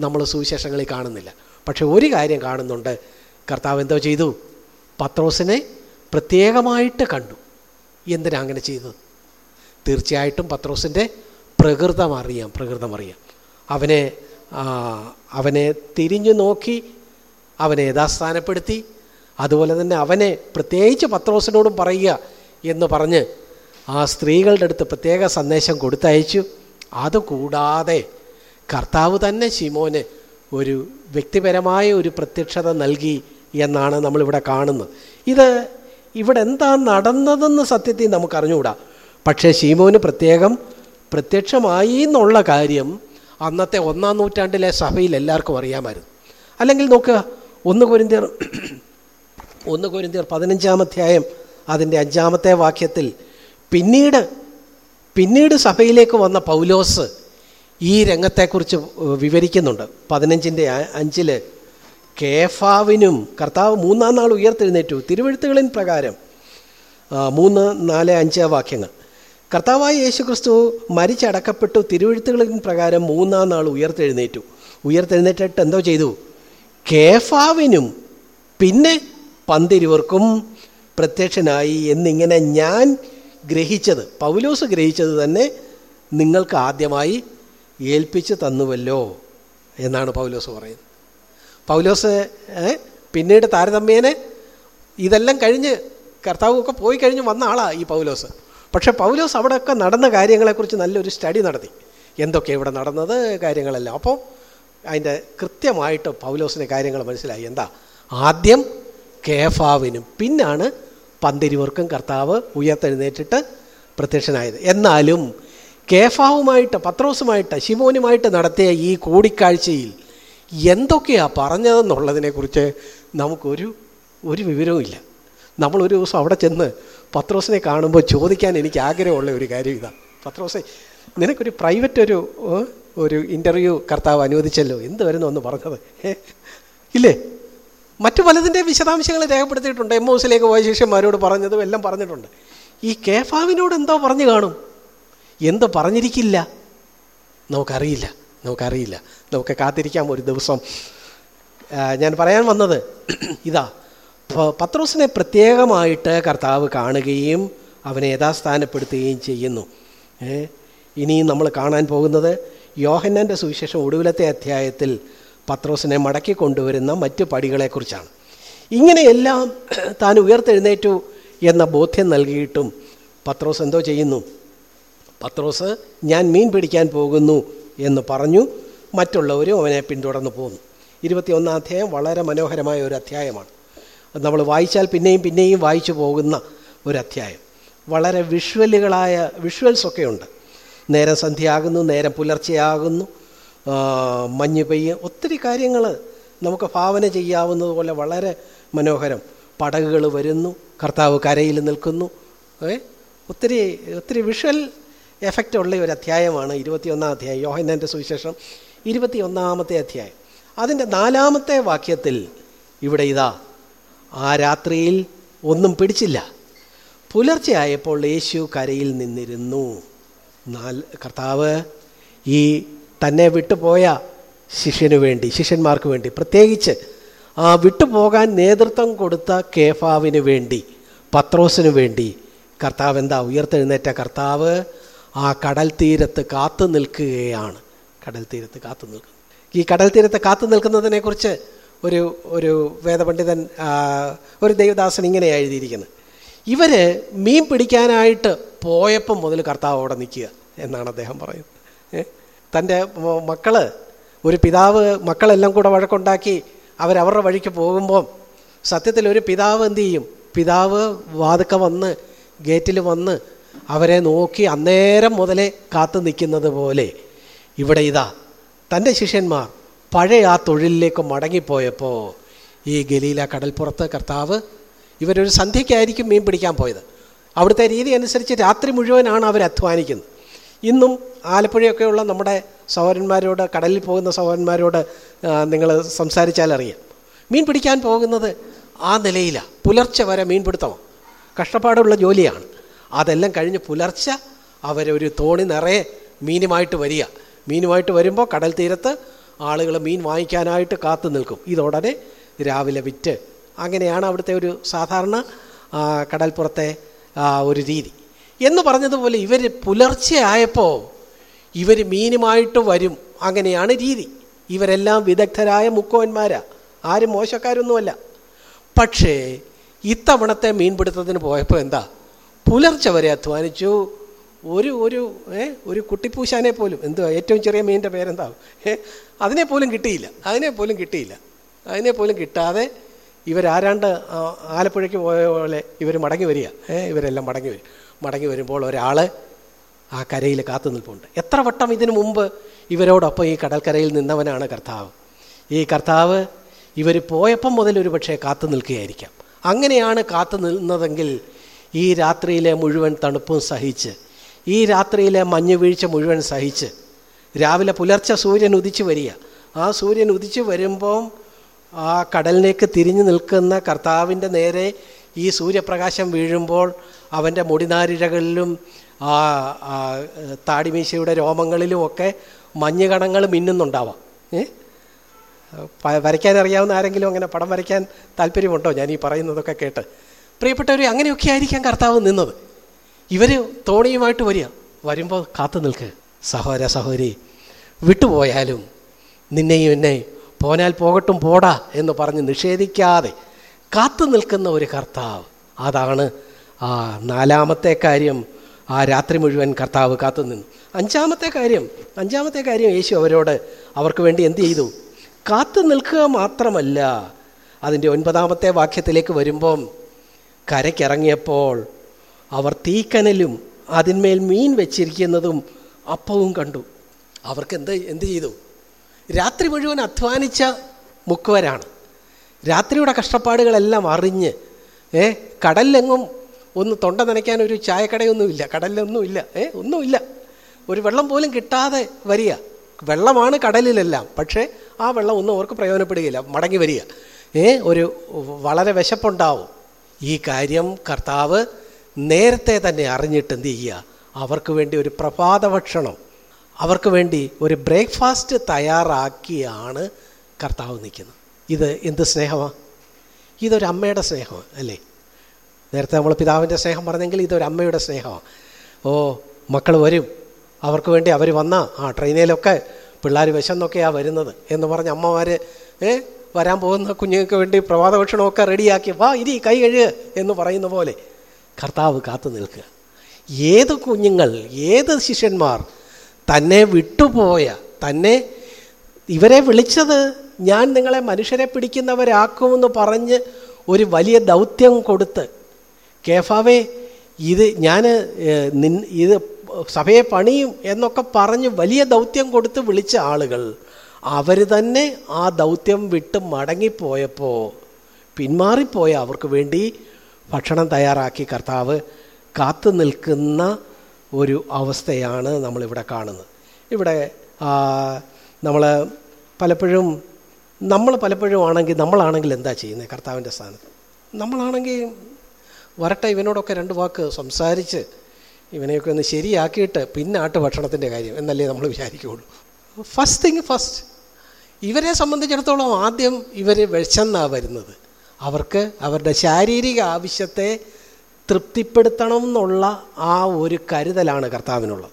നമ്മൾ സുവിശേഷങ്ങളിൽ കാണുന്നില്ല. പക്ഷെ ഒരു കാര്യം കാണുന്നുണ്ട്. കർത്താവ് എന്തോ ചെയ്തു? പത്രോസിനെ പ്രത്യേകമായിട്ട് കണ്ടു. എന്തിനാ അങ്ങനെ ചെയ്തത്? തീർച്ചയായിട്ടും പത്രോസിന്റെ പ്രകൃതം അറിയാം പ്രകൃതം അറിയാം. അവനെ അവനെ തിരിഞ്ഞു നോക്കി അവനെ യഥാസ്ഥാനപ്പെടുത്തി അതുപോലെ തന്നെ അവനെ പ്രത്യേകിച്ച് പത്രോസിനോടും പറയുക എന്ന് പറഞ്ഞ് ആ സ്ത്രീകളുടെ അടുത്ത് പ്രത്യേക സന്ദേശം കൊടുത്തയച്ചു. അതുകൂടാതെ കർത്താവ് തന്നെ ശിമോന് ഒരു വ്യക്തിപരമായ ഒരു പ്രത്യക്ഷത നൽകി എന്നാണ് നമ്മളിവിടെ കാണുന്നത്. ഇത് ഇവിടെ എന്താ നടന്നതെന്ന് സത്യത്തിൽ നമുക്ക് അറിഞ്ഞുകൂടാ പക്ഷേ ശീമോന് പ്രത്യേകം പ്രത്യക്ഷമായി എന്നുള്ള കാര്യം അന്നത്തെ ഒന്നാം നൂറ്റാണ്ടിലെ സഭയിൽ എല്ലാവർക്കും അറിയാമായിരുന്നു. അല്ലെങ്കിൽ നോക്കുക ഒന്ന് കുരിന്തിയർ ഒന്ന് കുരിന്തിയർ പതിനഞ്ചാമധ്യായം അതിന്റെ അഞ്ചാമത്തെ വാക്യത്തിൽ പിന്നീട് പിന്നീട് സഭയിലേക്ക് വന്ന പൗലോസ് ഈ രംഗത്തെക്കുറിച്ച് വിവരിക്കുന്നുണ്ട്. പതിനഞ്ചിന്റെ അഞ്ചിൽ കേഫാവിനും കർത്താവ് മൂന്നാം നാൾ ഉയർത്തെഴുന്നേറ്റു. തിരുവഴുത്തുകളിൻ പ്രകാരം മൂന്ന് നാല് അഞ്ച് വാക്യങ്ങൾ. കർത്താവായ യേശു ക്രിസ്തു മരിച്ചടക്കപ്പെട്ടു. തിരുവഴുത്തുകളിൻ പ്രകാരം മൂന്നാം നാൾ ഉയർത്തെഴുന്നേറ്റു. ഉയർത്തെഴുന്നേറ്റിട്ട് എന്തോ ചെയ്തു? കേഫാവിനും പിന്നെ പന്തിരുവർക്കും പ്രത്യക്ഷനായി എന്നിങ്ങനെ ഞാൻ ഗ്രഹിച്ചത് പൗലോസ് ഗ്രഹിച്ചത് തന്നെ നിങ്ങൾക്ക് ആദ്യമായി ഏൽപ്പിച്ച് തന്നുവല്ലോ എന്നാണ് പൗലോസ് പറയുന്നത്. പൗലോസ് പിന്നീട് താരതമ്യേനെ ഇതെല്ലാം കഴിഞ്ഞ് കർത്താവൊക്കെ പോയി കഴിഞ്ഞ് വന്ന ആളാണ് ഈ പൗലോസ്. പക്ഷേ പൗലോസ് അവിടെയൊക്കെ നടന്ന കാര്യങ്ങളെക്കുറിച്ച് നല്ലൊരു സ്റ്റഡി നടത്തി. എന്തൊക്കെ ഇവിടെ നടന്നത് കാര്യങ്ങളെല്ലാം. അപ്പോൾ അതിന്റെ കൃത്യമായിട്ട് പൗലോസിന്റെ കാര്യങ്ങൾ മനസ്സിലായി. എന്താ? ആദ്യം കേഫാവിനും പിന്നാണ് പന്തിരുവർക്കും കർത്താവ് ഉയർത്തെഴുന്നേറ്റിട്ട് പ്രത്യക്ഷനായത്. എന്നാലും കേഫാവുമായിട്ട് പത്രോസുമായിട്ട് ശിമോനുമായിട്ട് നടത്തിയ ഈ കൂടിക്കാഴ്ചയിൽ എന്തൊക്കെയാണ് പറഞ്ഞതെന്നുള്ളതിനെക്കുറിച്ച് നമുക്കൊരു ഒരു വിവരവുമില്ല. നമ്മൾ ഒരു ദിവസം അവിടെ ചെന്ന് പത്രോസിനെ കാണുമ്പോൾ ചോദിക്കാൻ എനിക്ക് ആഗ്രഹമുള്ള ഒരു കാര്യം ഇതാണ് പത്രോസെ നിനക്കൊരു പ്രൈവറ്റ് ഒരു ഒരു ഇന്റർവ്യൂ കർത്താവ് അനുവദിച്ചല്ലോ. എന്ത് വരുന്നു എന്ന് പറഞ്ഞത്? ഇല്ലേ? മറ്റു പലതിന്റെ വിശദാംശങ്ങൾ രേഖപ്പെടുത്തിയിട്ടുണ്ട്. എം ഹൗസിലേക്ക് പോയ ശിഷ്യന്മാരോട് പറഞ്ഞതും എല്ലാം പറഞ്ഞിട്ടുണ്ട്. ഈ കേഫാവിനോട് എന്തോ പറഞ്ഞു കാണും. എന്തോ പറഞ്ഞിരിക്കില്ല? നമുക്കറിയില്ല. നമുക്കറിയില്ല. നമുക്ക് കാത്തിരിക്കാം ഒരു ദിവസം. ഞാൻ പറയാൻ വന്നത് ഇതാ. പത്രോസിനെ പ്രത്യേകമായിട്ട് കർത്താവ് കാണുകയും അവനെ യഥാസ്ഥാനപ്പെടുത്തുകയും ചെയ്യുന്നു? ഇനിയും നമ്മൾ കാണാൻ പോകുന്നത് യോഹന്നാന്റെ സുവിശേഷം ഒടുവിലത്തെ അധ്യായത്തിൽ പത്രോസിനെ മടക്കി കൊണ്ടുവരുന്ന മറ്റ് പടികളെക്കുറിച്ചാണ്. ഇങ്ങനെയെല്ലാം താൻ ഉയർത്തെഴുന്നേറ്റു എന്ന ബോധ്യം നൽകിയിട്ടും പത്രോസ് എന്തോ ചെയ്യുന്നു. പത്രോസ് ഞാൻ മീൻ പിടിക്കാൻ പോകുന്നു എന്ന് പറഞ്ഞു മറ്റുള്ളവരും അവനെ പിന്തുടർന്ന് പോകുന്നു ഇരുപത്തിയൊന്നാം അധ്യായം വളരെ മനോഹരമായ ഒരു അധ്യായമാണ്. നമ്മൾ വായിച്ചാൽ പിന്നെയും പിന്നെയും വായിച്ചു പോകുന്ന ഒരു അധ്യായം. വളരെ വിഷ്വലുകളായ വിഷ്വൽസൊക്കെ ഉണ്ട്. നേരം സന്ധ്യയാകുന്നു നേരം പുലർച്ചെയാകുന്നു. മഞ്ഞ് പെയ്യും. ഒത്തിരി കാര്യങ്ങൾ നമുക്ക് ഭാവന ചെയ്യാവുന്നതുപോലെ വളരെ മനോഹരം. പടകുകൾ വരുന്നു കർത്താവ് കരയിൽ നിൽക്കുന്നു. ഏ? ഒത്തിരി ഒത്തിരി വിഷ്വൽ എഫക്റ്റ് ഉള്ള ഒരു അധ്യായമാണ് ഇരുപത്തിയൊന്നാം അധ്യായം. യോഹന്നാന്റെ സുവിശേഷം ഇരുപത്തിയൊന്നാമത്തെ അധ്യായം. അതിന്റെ നാലാമത്തെ വാക്യത്തിൽ ഇവിടെ ഇതാ ആ രാത്രിയിൽ ഒന്നും പിടിച്ചില്ല. പുലർച്ചെയായപ്പോൾ യേശു കരയിൽ നിന്നിരുന്നു. നാൽ കർത്താവ് ഈ തന്നെ വിട്ടുപോയ ശിഷ്യന് വേണ്ടി ശിഷ്യന്മാർക്ക് വേണ്ടി പ്രത്യേകിച്ച് ആ വിട്ടുപോകാൻ നേതൃത്വം കൊടുത്ത കേഫാവിന് വേണ്ടി പത്രോസിന് വേണ്ടി കർത്താവ് എന്താ ഉയർത്തെഴുന്നേറ്റ കർത്താവ്? ആ കടൽ തീരത്ത് കാത്തു നിൽക്കുകയാണ്. കടൽ തീരത്ത് കാത്തു നിൽക്കുന്നു. ഈ കടൽ തീരത്ത് കാത്തു നിൽക്കുന്നതിനെക്കുറിച്ച് ഒരു ഒരു വേദപണ്ഡിതൻ ഒരു ദൈവദാസൻ ഇങ്ങനെയാണ് എഴുതിയിരിക്കുന്നത് ഇവർ മീൻ പിടിക്കാനായിട്ട് പോയപ്പം മുതൽ കർത്താവ് അവിടെ നിൽക്കുക എന്നാണ് അദ്ദേഹം പറയുന്നത്. തന്റെ മക്കൾ ഒരു പിതാവ് മക്കളെല്ലാം കൂടെ വഴക്കുണ്ടാക്കി അവരവരുടെ വഴിക്ക് പോകുമ്പം സത്യത്തിൽ ഒരു പിതാവ് എന്ത് ചെയ്യും? പിതാവ് വാതുക്ക വന്ന് ഗേറ്റിൽ വന്ന് അവരെ നോക്കി അന്നേരം മുതലേ കാത്തു നിൽക്കുന്നത് പോലെ ഇവിടെ ഇതാ. തന്റെ ശിഷ്യന്മാർ പഴയ ആ തൊഴിലിലേക്ക് മടങ്ങിപ്പോയപ്പോൾ ഈ ഗലീല കടൽപ്പുറത്ത് കർത്താവ് ഇവരൊരു സന്ധ്യയ്ക്കായിരിക്കും മീൻ പിടിക്കാൻ പോയത്. അവിടുത്തെ രീതി അനുസരിച്ച് രാത്രി മുഴുവനാണ് അവർ അധ്വാനിക്കുന്നത്. ഇന്നും ആലപ്പുഴയൊക്കെയുള്ള നമ്മുടെ സഹോദരന്മാരോട് കടലിൽ പോകുന്ന സഹോദരന്മാരോട് നിങ്ങൾ സംസാരിച്ചാലറിയാം. മീൻ പിടിക്കാൻ പോകുന്നത് ആ നിലയിലാണ് പുലർച്ചെ വരെ മീൻപിടുത്തമാണ് കഷ്ടപ്പാടുള്ള ജോലിയാണ്. അതെല്ലാം കഴിഞ്ഞ് പുലർച്ചെ അവരൊരു തോണി നിറയെ മീനുമായിട്ട് വരിക. മീനുമായിട്ട് വരുമ്പോൾ കടൽ തീരത്ത് ആളുകൾ മീൻ വാങ്ങിക്കാനായിട്ട് കാത്തു നിൽക്കും. ഇതോടനെ രാവിലെ വിറ്റ് അങ്ങനെയാണ് അവിടുത്തെ ഒരു സാധാരണ കടൽപ്പുറത്തെ ഒരു രീതി. എന്ന് പറഞ്ഞതുപോലെ ഇവർ പുലർച്ചെ ആയപ്പോൾ ഇവർ മീനുമായിട്ട് വരും. അങ്ങനെയാണ് രീതി. ഇവരെല്ലാം വിദഗ്ധരായ മുക്കോന്മാരാണ് ആരും മോശക്കാരൊന്നുമല്ല. പക്ഷേ ഇത്തവണത്തെ മീൻപിടുത്തത്തിന് പോയപ്പോൾ എന്താ? പുലർച്ചെ വരെ അധ്വാനിച്ചു. ഒരു ഒരു ഏ ഒരു കുട്ടിപ്പൂശാനെ പോലും. എന്തുവാ ഏറ്റവും ചെറിയ മീനിന്റെ പേരെന്താവും ഏ അതിനെ പോലും കിട്ടിയില്ല. അതിനെ പോലും കിട്ടിയില്ല. അതിനെ പോലും കിട്ടാതെ ഇവരാരാണ്ട് ആലപ്പുഴയ്ക്ക് പോയ പോലെ ഇവർ മടങ്ങി വരിക. ഇവരെല്ലാം മടങ്ങി വരും മടങ്ങി വരുമ്പോൾ ഒരാൾ ആ കരയിൽ കാത്തു നിൽപ്പുണ്ട്. എത്ര വട്ടം ഇതിനു മുമ്പ് ഇവരോടൊപ്പം ഈ കടൽക്കരയിൽ നിന്നവനാണ് കർത്താവ്. ഈ കർത്താവ് ഇവർ പോയപ്പം മുതൽ ഒരു പക്ഷേ കാത്തു നിൽക്കുകയായിരിക്കാം. അങ്ങനെയാണ് കാത്തു നിന്നതെങ്കിൽ ഈ രാത്രിയിലെ മുഴുവൻ തണുപ്പും സഹിച്ച് ഈ രാത്രിയിലെ മഞ്ഞ് വീഴ്ച മുഴുവൻ സഹിച്ച് രാവിലെ പുലർച്ചെ സൂര്യൻ ഉദിച്ചു വരിക. ആ സൂര്യൻ ഉദിച്ചു വരുമ്പം ആ കടലിലേക്ക് തിരിഞ്ഞു നിൽക്കുന്ന കർത്താവിന്റെ നേരെ ഈ സൂര്യപ്രകാശം വീഴുമ്പോൾ അവന്റെ മുടിനാരിഴകളിലും ആ താടിമീശയുടെ രോമങ്ങളിലും ഒക്കെ മഞ്ഞുകണങ്ങൾ മിന്നുന്നുണ്ടാവാം. ഏ? വരയ്ക്കാൻ അറിയാവുന്ന ആരെങ്കിലും അങ്ങനെ പടം വരയ്ക്കാൻ താല്പര്യമുണ്ടോ? ഞാൻ ഈ പറയുന്നതൊക്കെ കേട്ട്. പ്രിയപ്പെട്ടവർ അങ്ങനെയൊക്കെ ആയിരിക്കാം കർത്താവ് നിന്നത്. ഇവർ തോണിയുമായിട്ട് വരിക. വരുമ്പോൾ കാത്തു നിൽക്കുക സഹോര സഹോരി വിട്ടുപോയാലും നിന്നെയും എന്നെയും പോനാൽ പോകട്ടും പോടാ എന്ന് പറഞ്ഞ് നിഷേധിക്കാതെ കാത്തു നിൽക്കുന്ന ഒരു കർത്താവ്. അതാണ് ആ നാലാമത്തെ കാര്യം ആ രാത്രി മുഴുവൻ കർത്താവ് കാത്തു നിന്നു. അഞ്ചാമത്തെ കാര്യം അഞ്ചാമത്തെ കാര്യം യേശു അവരോട് അവർക്ക് വേണ്ടി എന്ത് ചെയ്തു? കാത്തു നിൽക്കുക മാത്രമല്ല അതിന്റെ ഒൻപതാമത്തെ വാക്യത്തിലേക്ക് വരുമ്പം കരയ്ക്കിറങ്ങിയപ്പോൾ അവർ തീക്കനലും അതിന്മേൽ മീൻ വെച്ചിരിക്കുന്നതും അപ്പവും കണ്ടു. അവർക്ക് എന്ത് എന്ത് ചെയ്തു? രാത്രി മുഴുവൻ അധ്വാനിച്ച മുക്കുവരാണ്. രാത്രിയുടെ കഷ്ടപ്പാടുകളെല്ലാം അറിഞ്ഞ് ഏ കടലിലെങ്ങും ഒന്ന് തൊണ്ട നനയ്ക്കാൻ ഒരു ചായക്കടയൊന്നുമില്ല കടലിലൊന്നുമില്ല ഏ ഒന്നുമില്ല. ഒരു വെള്ളം പോലും കിട്ടാതെ വരിക. വെള്ളമാണ് കടലിലെല്ലാം പക്ഷേ ആ വെള്ളം ഒന്നും അവർക്ക് പ്രയോജനപ്പെടുകയില്ല മടങ്ങി വരിക. ഏ ഒരു വളരെ വിശപ്പുണ്ടാവും. ഈ കാര്യം കർത്താവ് നേരത്തെ തന്നെ അറിഞ്ഞിട്ട് എന്ത് ചെയ്യുക? അവർക്ക് വേണ്ടി ഒരു പ്രഭാത ഭക്ഷണം അവർക്ക് വേണ്ടി ഒരു ബ്രേക്ക്ഫാസ്റ്റ് തയ്യാറാക്കിയാണ് കർത്താവ് നിൽക്കുന്നത്. ഇത് എന്ത് സ്നേഹമാണ് ഇതൊരു അമ്മയുടെ സ്നേഹമാണ് അല്ലേ? നേരത്തെ നമ്മൾ പിതാവിന്റെ സ്നേഹം പറഞ്ഞെങ്കിൽ ഇതൊരു അമ്മയുടെ സ്നേഹമാണ് ഓ മക്കൾ വരും. അവർക്ക് വേണ്ടി അവർ വന്നാൽ ആ ട്രെയിനിലൊക്കെ പിള്ളേർ വിശന്നൊക്കെയാണ് വരുന്നത് എന്ന് പറഞ്ഞ് അമ്മമാർ ഏ വരാൻ പോകുന്ന കുഞ്ഞുങ്ങൾക്ക് വേണ്ടി പ്രഭാത ഭക്ഷണമൊക്കെ റെഡിയാക്കി വാ ഇരി കൈ കഴുകുക എന്ന് പറയുന്ന പോലെ കർത്താവ് കാത്തു നിൽക്കുക. ഏത് കുഞ്ഞുങ്ങൾ ഏത് ശിഷ്യന്മാർ തന്നെ വിട്ടുപോയ തന്നെ ഇവരെ വിളിച്ചത് ഞാൻ നിങ്ങളെ മനുഷ്യരെ പിടിക്കുന്നവരാക്കുമെന്ന് പറഞ്ഞ് ഒരു വലിയ ദൗത്യം കൊടുത്ത്. കേഫാവേ ഇത് ഞാൻ നിൻ ഇത് സഭയെ പണിയും എന്നൊക്കെ പറഞ്ഞ് വലിയ ദൗത്യം കൊടുത്ത് വിളിച്ച ആളുകൾ അവർ തന്നെ ആ ദൗത്യം വിട്ട് മടങ്ങിപ്പോയപ്പോൾ പിന്മാറിപ്പോയ അവർക്ക് വേണ്ടി ഭക്ഷണം തയ്യാറാക്കി കർത്താവ് കാത്തു നിൽക്കുന്ന ഒരു അവസ്ഥയാണ് നമ്മളിവിടെ കാണുന്നത്. ഇവിടെ നമ്മൾ പലപ്പോഴും നമ്മൾ പലപ്പോഴും ആണെങ്കിൽ നമ്മളാണെങ്കിൽ എന്താ ചെയ്യുന്നത് കർത്താവിന്റെ സ്ഥാനത്ത്? നമ്മളാണെങ്കിൽ വരട്ടെ ഇവനോടൊക്കെ രണ്ട് വാക്ക് സംസാരിച്ച് ഇവനെയൊക്കെ ഒന്ന് ശരിയാക്കിയിട്ട് പിന്നാട്ട് ഭക്ഷണത്തിന്റെ കാര്യം എന്നല്ലേ നമ്മൾ വിചാരിക്കുകയുള്ളൂ. ഫസ്റ്റ് തിങ് ഫസ്റ്റ് ഇവരെ സംബന്ധിച്ചിടത്തോളം ആദ്യം ഇവർ വിശന്നാണ് വരുന്നത്. അവർക്ക് അവരുടെ ശാരീരിക ആവശ്യത്തെ തൃപ്തിപ്പെടുത്തണം എന്നുള്ള ആ ഒരു കരുതലാണ് കർത്താവിനുള്ളത്.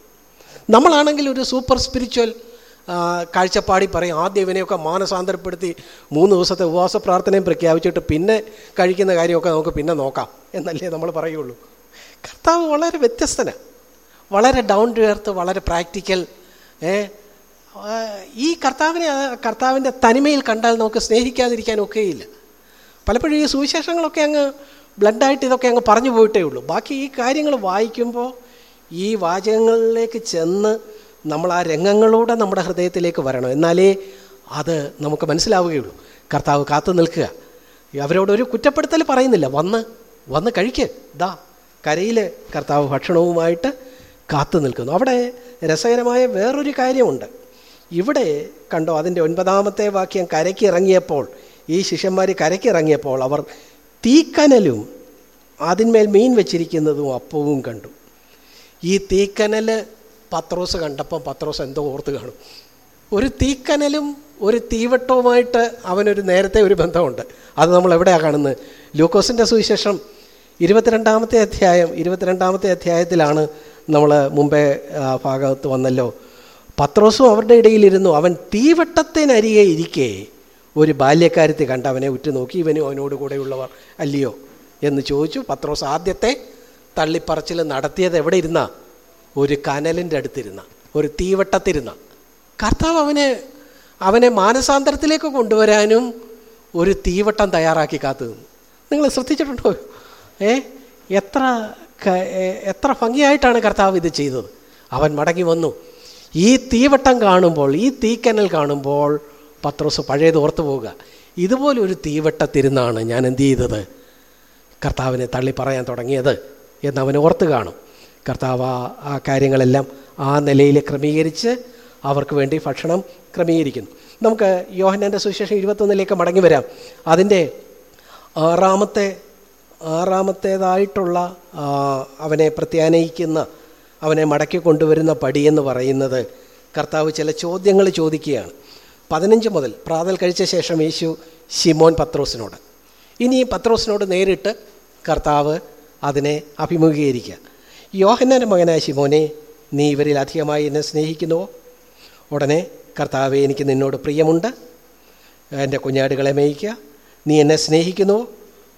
നമ്മളാണെങ്കിൽ ഒരു സൂപ്പർ സ്പിരിച്വൽ കാഴ്ചപ്പാടി പറയും ആദ്യം ഇവനെയൊക്കെ മാനസാന്തരപ്പെടുത്തി മൂന്ന് ദിവസത്തെ ഉപവാസ പ്രാർത്ഥനയും പ്രഖ്യാപിച്ചിട്ട് പിന്നെ കഴിക്കുന്ന കാര്യമൊക്കെ നമുക്ക് പിന്നെ നോക്കാം എന്നല്ലേ നമ്മൾ പറയുള്ളൂ. കർത്താവ് വളരെ വ്യത്യസ്തനാണ് വളരെ ഡൗൺ ടു എർത്ത് വളരെ പ്രാക്ടിക്കൽ ഈ കർത്താവിനെ കർത്താവിന്റെ തനിമയിൽ കണ്ടാൽ നമുക്ക് സ്നേഹിക്കാതിരിക്കാൻ ഒക്കെയില്ല. പലപ്പോഴും ഈ സുവിശേഷങ്ങളൊക്കെ അങ്ങ് ബ്ലഡായിട്ട് ഇതൊക്കെ അങ്ങ് പറഞ്ഞു പോയിട്ടേ ഉള്ളൂ. ബാക്കി ഈ കാര്യങ്ങൾ വായിക്കുമ്പോൾ ഈ വാചകങ്ങളിലേക്ക് ചെന്ന് നമ്മൾ ആ രംഗങ്ങളോടെ നമ്മുടെ ഹൃദയത്തിലേക്ക് വരണം. എന്നാലേ അത് നമുക്ക് മനസ്സിലാവുകയുള്ളൂ. കർത്താവ് കാത്തു നിൽക്കുക. അവരോട് ഒരു കുറ്റപ്പെടുത്തൽ പറയുന്നില്ല. വന്ന് വന്ന് കഴിക്ക്. ദാ കരയിൽ കർത്താവ് ഭക്ഷണവുമായിട്ട് കാത്തു നിൽക്കുന്നു. അവിടെ രസകരമായ വേറൊരു കാര്യമുണ്ട്. ഇവിടെ കണ്ടോ അതിന്റെ ഒൻപതാമത്തെ വാക്യം കരയ്ക്ക് ഇറങ്ങിയപ്പോൾ ഈ ശിഷ്യന്മാർ കരയ്ക്ക് ഇറങ്ങിയപ്പോൾ അവർ തീക്കനലും അതിന്മേൽ മീൻ വെച്ചിരിക്കുന്നതും അപ്പവും കണ്ടു. ഈ തീക്കനൽ പത്രോസ് കണ്ടപ്പം പത്രോസ് എന്തോ ഓർത്ത് കാണും. ഒരു തീക്കനലും ഒരു തീവട്ടവുമായിട്ട് അവനൊരു നേരത്തെ ഒരു ബന്ധമുണ്ട്. അത് നമ്മൾ എവിടെയാണ് കാണുന്നത്? ലൂക്കോസിന്റെ സുവിശേഷം ഇരുപത്തിരണ്ടാമത്തെ അധ്യായം ഇരുപത്തിരണ്ടാമത്തെ അധ്യായത്തിലാണ് നമ്മൾ മുമ്പേ ഭാഗത്ത് വന്നല്ലോ. പത്രോസും അവരുടെ ഇടയിലിരുന്നു. അവൻ തീവട്ടത്തിനരികെ ഇരിക്കെ ഒരു ബാല്യക്കാരത്തെ കണ്ട് അവനെ ഉറ്റുനോക്കി ഇവനും അവനോട് കൂടെയുള്ളവർ അല്ലയോ? എന്ന് ചോദിച്ചു. പത്രോസ് ആദ്യത്തെ തള്ളിപ്പറച്ചിൽ നടത്തിയത് എവിടെ ഇരുന്ന? ഒരു കനലിന്റെ അടുത്തിരുന്ന ഒരു തീവട്ടത്തിരുന്ന. കർത്താവ് അവനെ അവനെ മാനസാന്തരത്തിലേക്ക് കൊണ്ടുവരാനും ഒരു തീവട്ടം തയ്യാറാക്കി കാത്തു നിങ്ങൾ ശ്രദ്ധിച്ചിട്ടുണ്ടോ? ഏ? എത്ര എത്ര ഭംഗിയായിട്ടാണ് കർത്താവ് ഇത് ചെയ്തത്. അവൻ മടങ്ങി വന്നു. ഈ തീവട്ടം കാണുമ്പോൾ ഈ തീക്കനൽ കാണുമ്പോൾ പത്രോസ് പഴയത് ഓർത്തു പോവുക. ഇതുപോലെ ഒരു തീവട്ടത്തിരുന്നാണ് ഞാൻ എന്തു ചെയ്തത്? കർത്താവിനെ തള്ളി പറയാൻ തുടങ്ങിയത് എന്ന് അവൻ ഓർത്ത് കാണും. കർത്താവ് ആ- കാര്യങ്ങളെല്ലാം ആ നിലയിൽ ക്രമീകരിച്ച് അവർക്ക് വേണ്ടി ഭക്ഷണം ക്രമീകരിക്കുന്നു. നമുക്ക് യോഹനന്റെ സുവിശേഷം ഇരുപത്തൊന്നിലേക്ക് മടങ്ങി വരാം. അതിന്റെ ആറാമത്തെ ആറാമത്തേതായിട്ടുള്ള അവനെ പ്രത്യാനയിക്കുന്ന അവനെ മടക്കി കൊണ്ടുവരുന്ന പടി എന്ന് പറയുന്നത് കർത്താവ് ചില ചോദ്യങ്ങൾ ചോദിക്കുകയാണ്. പതിനഞ്ച് മുതൽ പ്രാതൽ കഴിച്ച ശേഷം യേശു ശിമോൻ പത്രോസിനോട് ഇനി പത്രോസിനോട് നേരിട്ട് കർത്താവ് അതിനെ അഭിമുഖീകരിക്കുക. യോഹന്നാന്റെ മകനായ ശിമോനെ നീ ഇവരിൽ അധികമായി എന്നെ സ്നേഹിക്കുന്നുവോ? ഉടനെ കർത്താവെ എനിക്ക് നിന്നോട് പ്രിയമുണ്ട്. എന്റെ കുഞ്ഞാടുകളെ മേയിക്കുക. നീ എന്നെ സ്നേഹിക്കുന്നുവോ?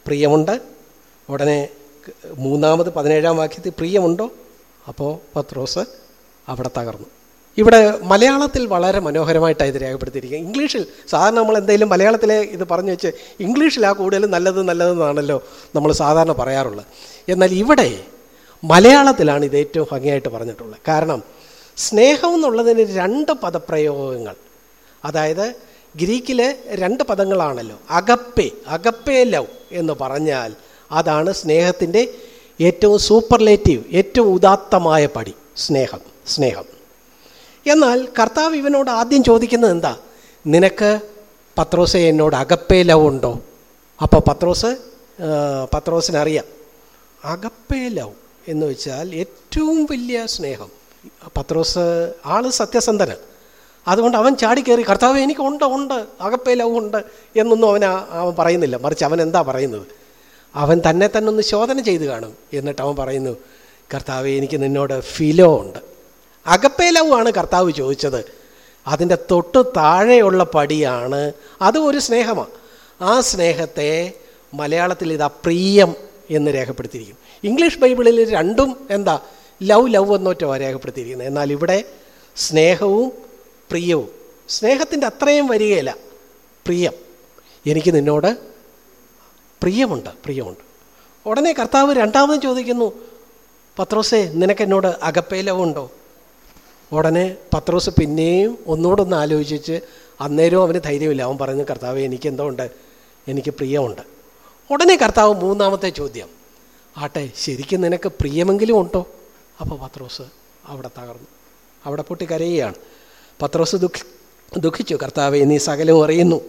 പ്രിയമുണ്ട്. ഉടനെ മൂന്നാമത് പതിനേഴാം വാക്യത്തിൽ പ്രിയമുണ്ടോ? അപ്പോൾ പത്രോസ് അവിടെ തകർന്നു. ഇവിടെ മലയാളത്തിൽ വളരെ മനോഹരമായിട്ടാണ് ഇത് രേഖപ്പെടുത്തിയിരിക്കുക ഇംഗ്ലീഷിൽ സാധാരണ നമ്മൾ എന്തെങ്കിലും മലയാളത്തിലെ ഇത് പറഞ്ഞു വെച്ച് ഇംഗ്ലീഷിലാണ് കൂടുതൽ നല്ലത് നല്ലതെന്നാണല്ലോ നമ്മൾ സാധാരണ പറയാറുള്ളത്. എന്നാൽ ഇവിടെ മലയാളത്തിലാണ് ഇത് ഏറ്റവും ഭംഗിയായിട്ട് പറഞ്ഞിട്ടുള്ളത്. കാരണം സ്നേഹം എന്നുള്ളതിന് രണ്ട് പദപ്രയോഗങ്ങൾ. അതായത് ഗ്രീക്കിലെ രണ്ട് പദങ്ങളാണല്ലോ. അഗപ്പെ അകപ്പേ ലവ് എന്ന് പറഞ്ഞാൽ അതാണ് സ്നേഹത്തിന്റെ ഏറ്റവും സൂപ്പർലേറ്റീവ് ഏറ്റവും ഉദാത്തമായ പടി. സ്നേഹം സ്നേഹം. എന്നാൽ കർത്താവ് ഇവനോട് ആദ്യം ചോദിക്കുന്നത് എന്താ? നിനക്ക് പത്രോസെ എന്നോട് അകപ്പേ ലവ് ഉണ്ടോ? അപ്പോൾ പത്രോസ് പത്രോസിനറിയാം. അകപ്പേ ലവ് എന്ന് വെച്ചാൽ ഏറ്റവും വലിയ സ്നേഹം. പത്രോസ് ആൾ സത്യസന്ധന. അതുകൊണ്ട് അവൻ ചാടിക്കയറി കർത്താവ് എനിക്ക് ഉണ്ട് ഉണ്ട് അകപ്പേ ലവ് ഉണ്ട് എന്നൊന്നും അവൻ അവൻ പറയുന്നില്ല. മറിച്ച് അവൻ എന്താ പറയുന്നത്? അവൻ തന്നെ തന്നെ ഒന്ന് ശോധന ചെയ്ത് കാണും. എന്നിട്ട് അവൻ പറയുന്നു കർത്താവ് എനിക്ക് നിന്നോട് ഫിലോ ഉണ്ട്. അകപ്പേ ലവ് ആണ് കർത്താവ് ചോദിച്ചത്. അതിന്റെ തൊട്ട് താഴെയുള്ള പടിയാണ്. അതും ഒരു സ്നേഹമാണ് ആ സ്നേഹത്തെ മലയാളത്തിൽ ഇത് അപ്രിയം എന്ന് രേഖപ്പെടുത്തിയിരിക്കും. ഇംഗ്ലീഷ് ബൈബിളിൽ രണ്ടും എന്താ? ലവ് ലവ് എന്നൊറ്റോ രേഖപ്പെടുത്തിയിരിക്കുന്നത്. എന്നാൽ ഇവിടെ സ്നേഹവും പ്രിയവും. സ്നേഹത്തിന്റെ അത്രയും വരികയില്ല. പ്രിയം. എനിക്ക് നിന്നോട് പ്രിയമുണ്ട് പ്രിയമുണ്ട്. ഉടനെ കർത്താവ് രണ്ടാമതും ചോദിക്കുന്നു പത്രോസേ നിനക്ക് എന്നോട് അകപ്പേലവുണ്ടോ ഉടനെ പത്രോസ് പിന്നെയും ഒന്നുകൂടെ ഒന്ന് ആലോചിച്ച് അന്നേരവും അവന് ധൈര്യമില്ല. അവൻ പറഞ്ഞു കർത്താവ് എനിക്ക് എന്തോ ഉണ്ട് എനിക്ക് പ്രിയമുണ്ട്. ഉടനെ കർത്താവ് മൂന്നാമത്തെ ചോദ്യം ആട്ടെ ശരിക്കും നിനക്ക് പ്രിയമെങ്കിലും ഉണ്ടോ? അപ്പോൾ പത്രോസ് അവിടെ തകർന്നു. അവിടെ പൊട്ടി കരയുകയാണ്. പത്രോസ് ദുഃഖി ദുഃഖിച്ചു കർത്താവ് നീ സകലവും അറിയുന്നു.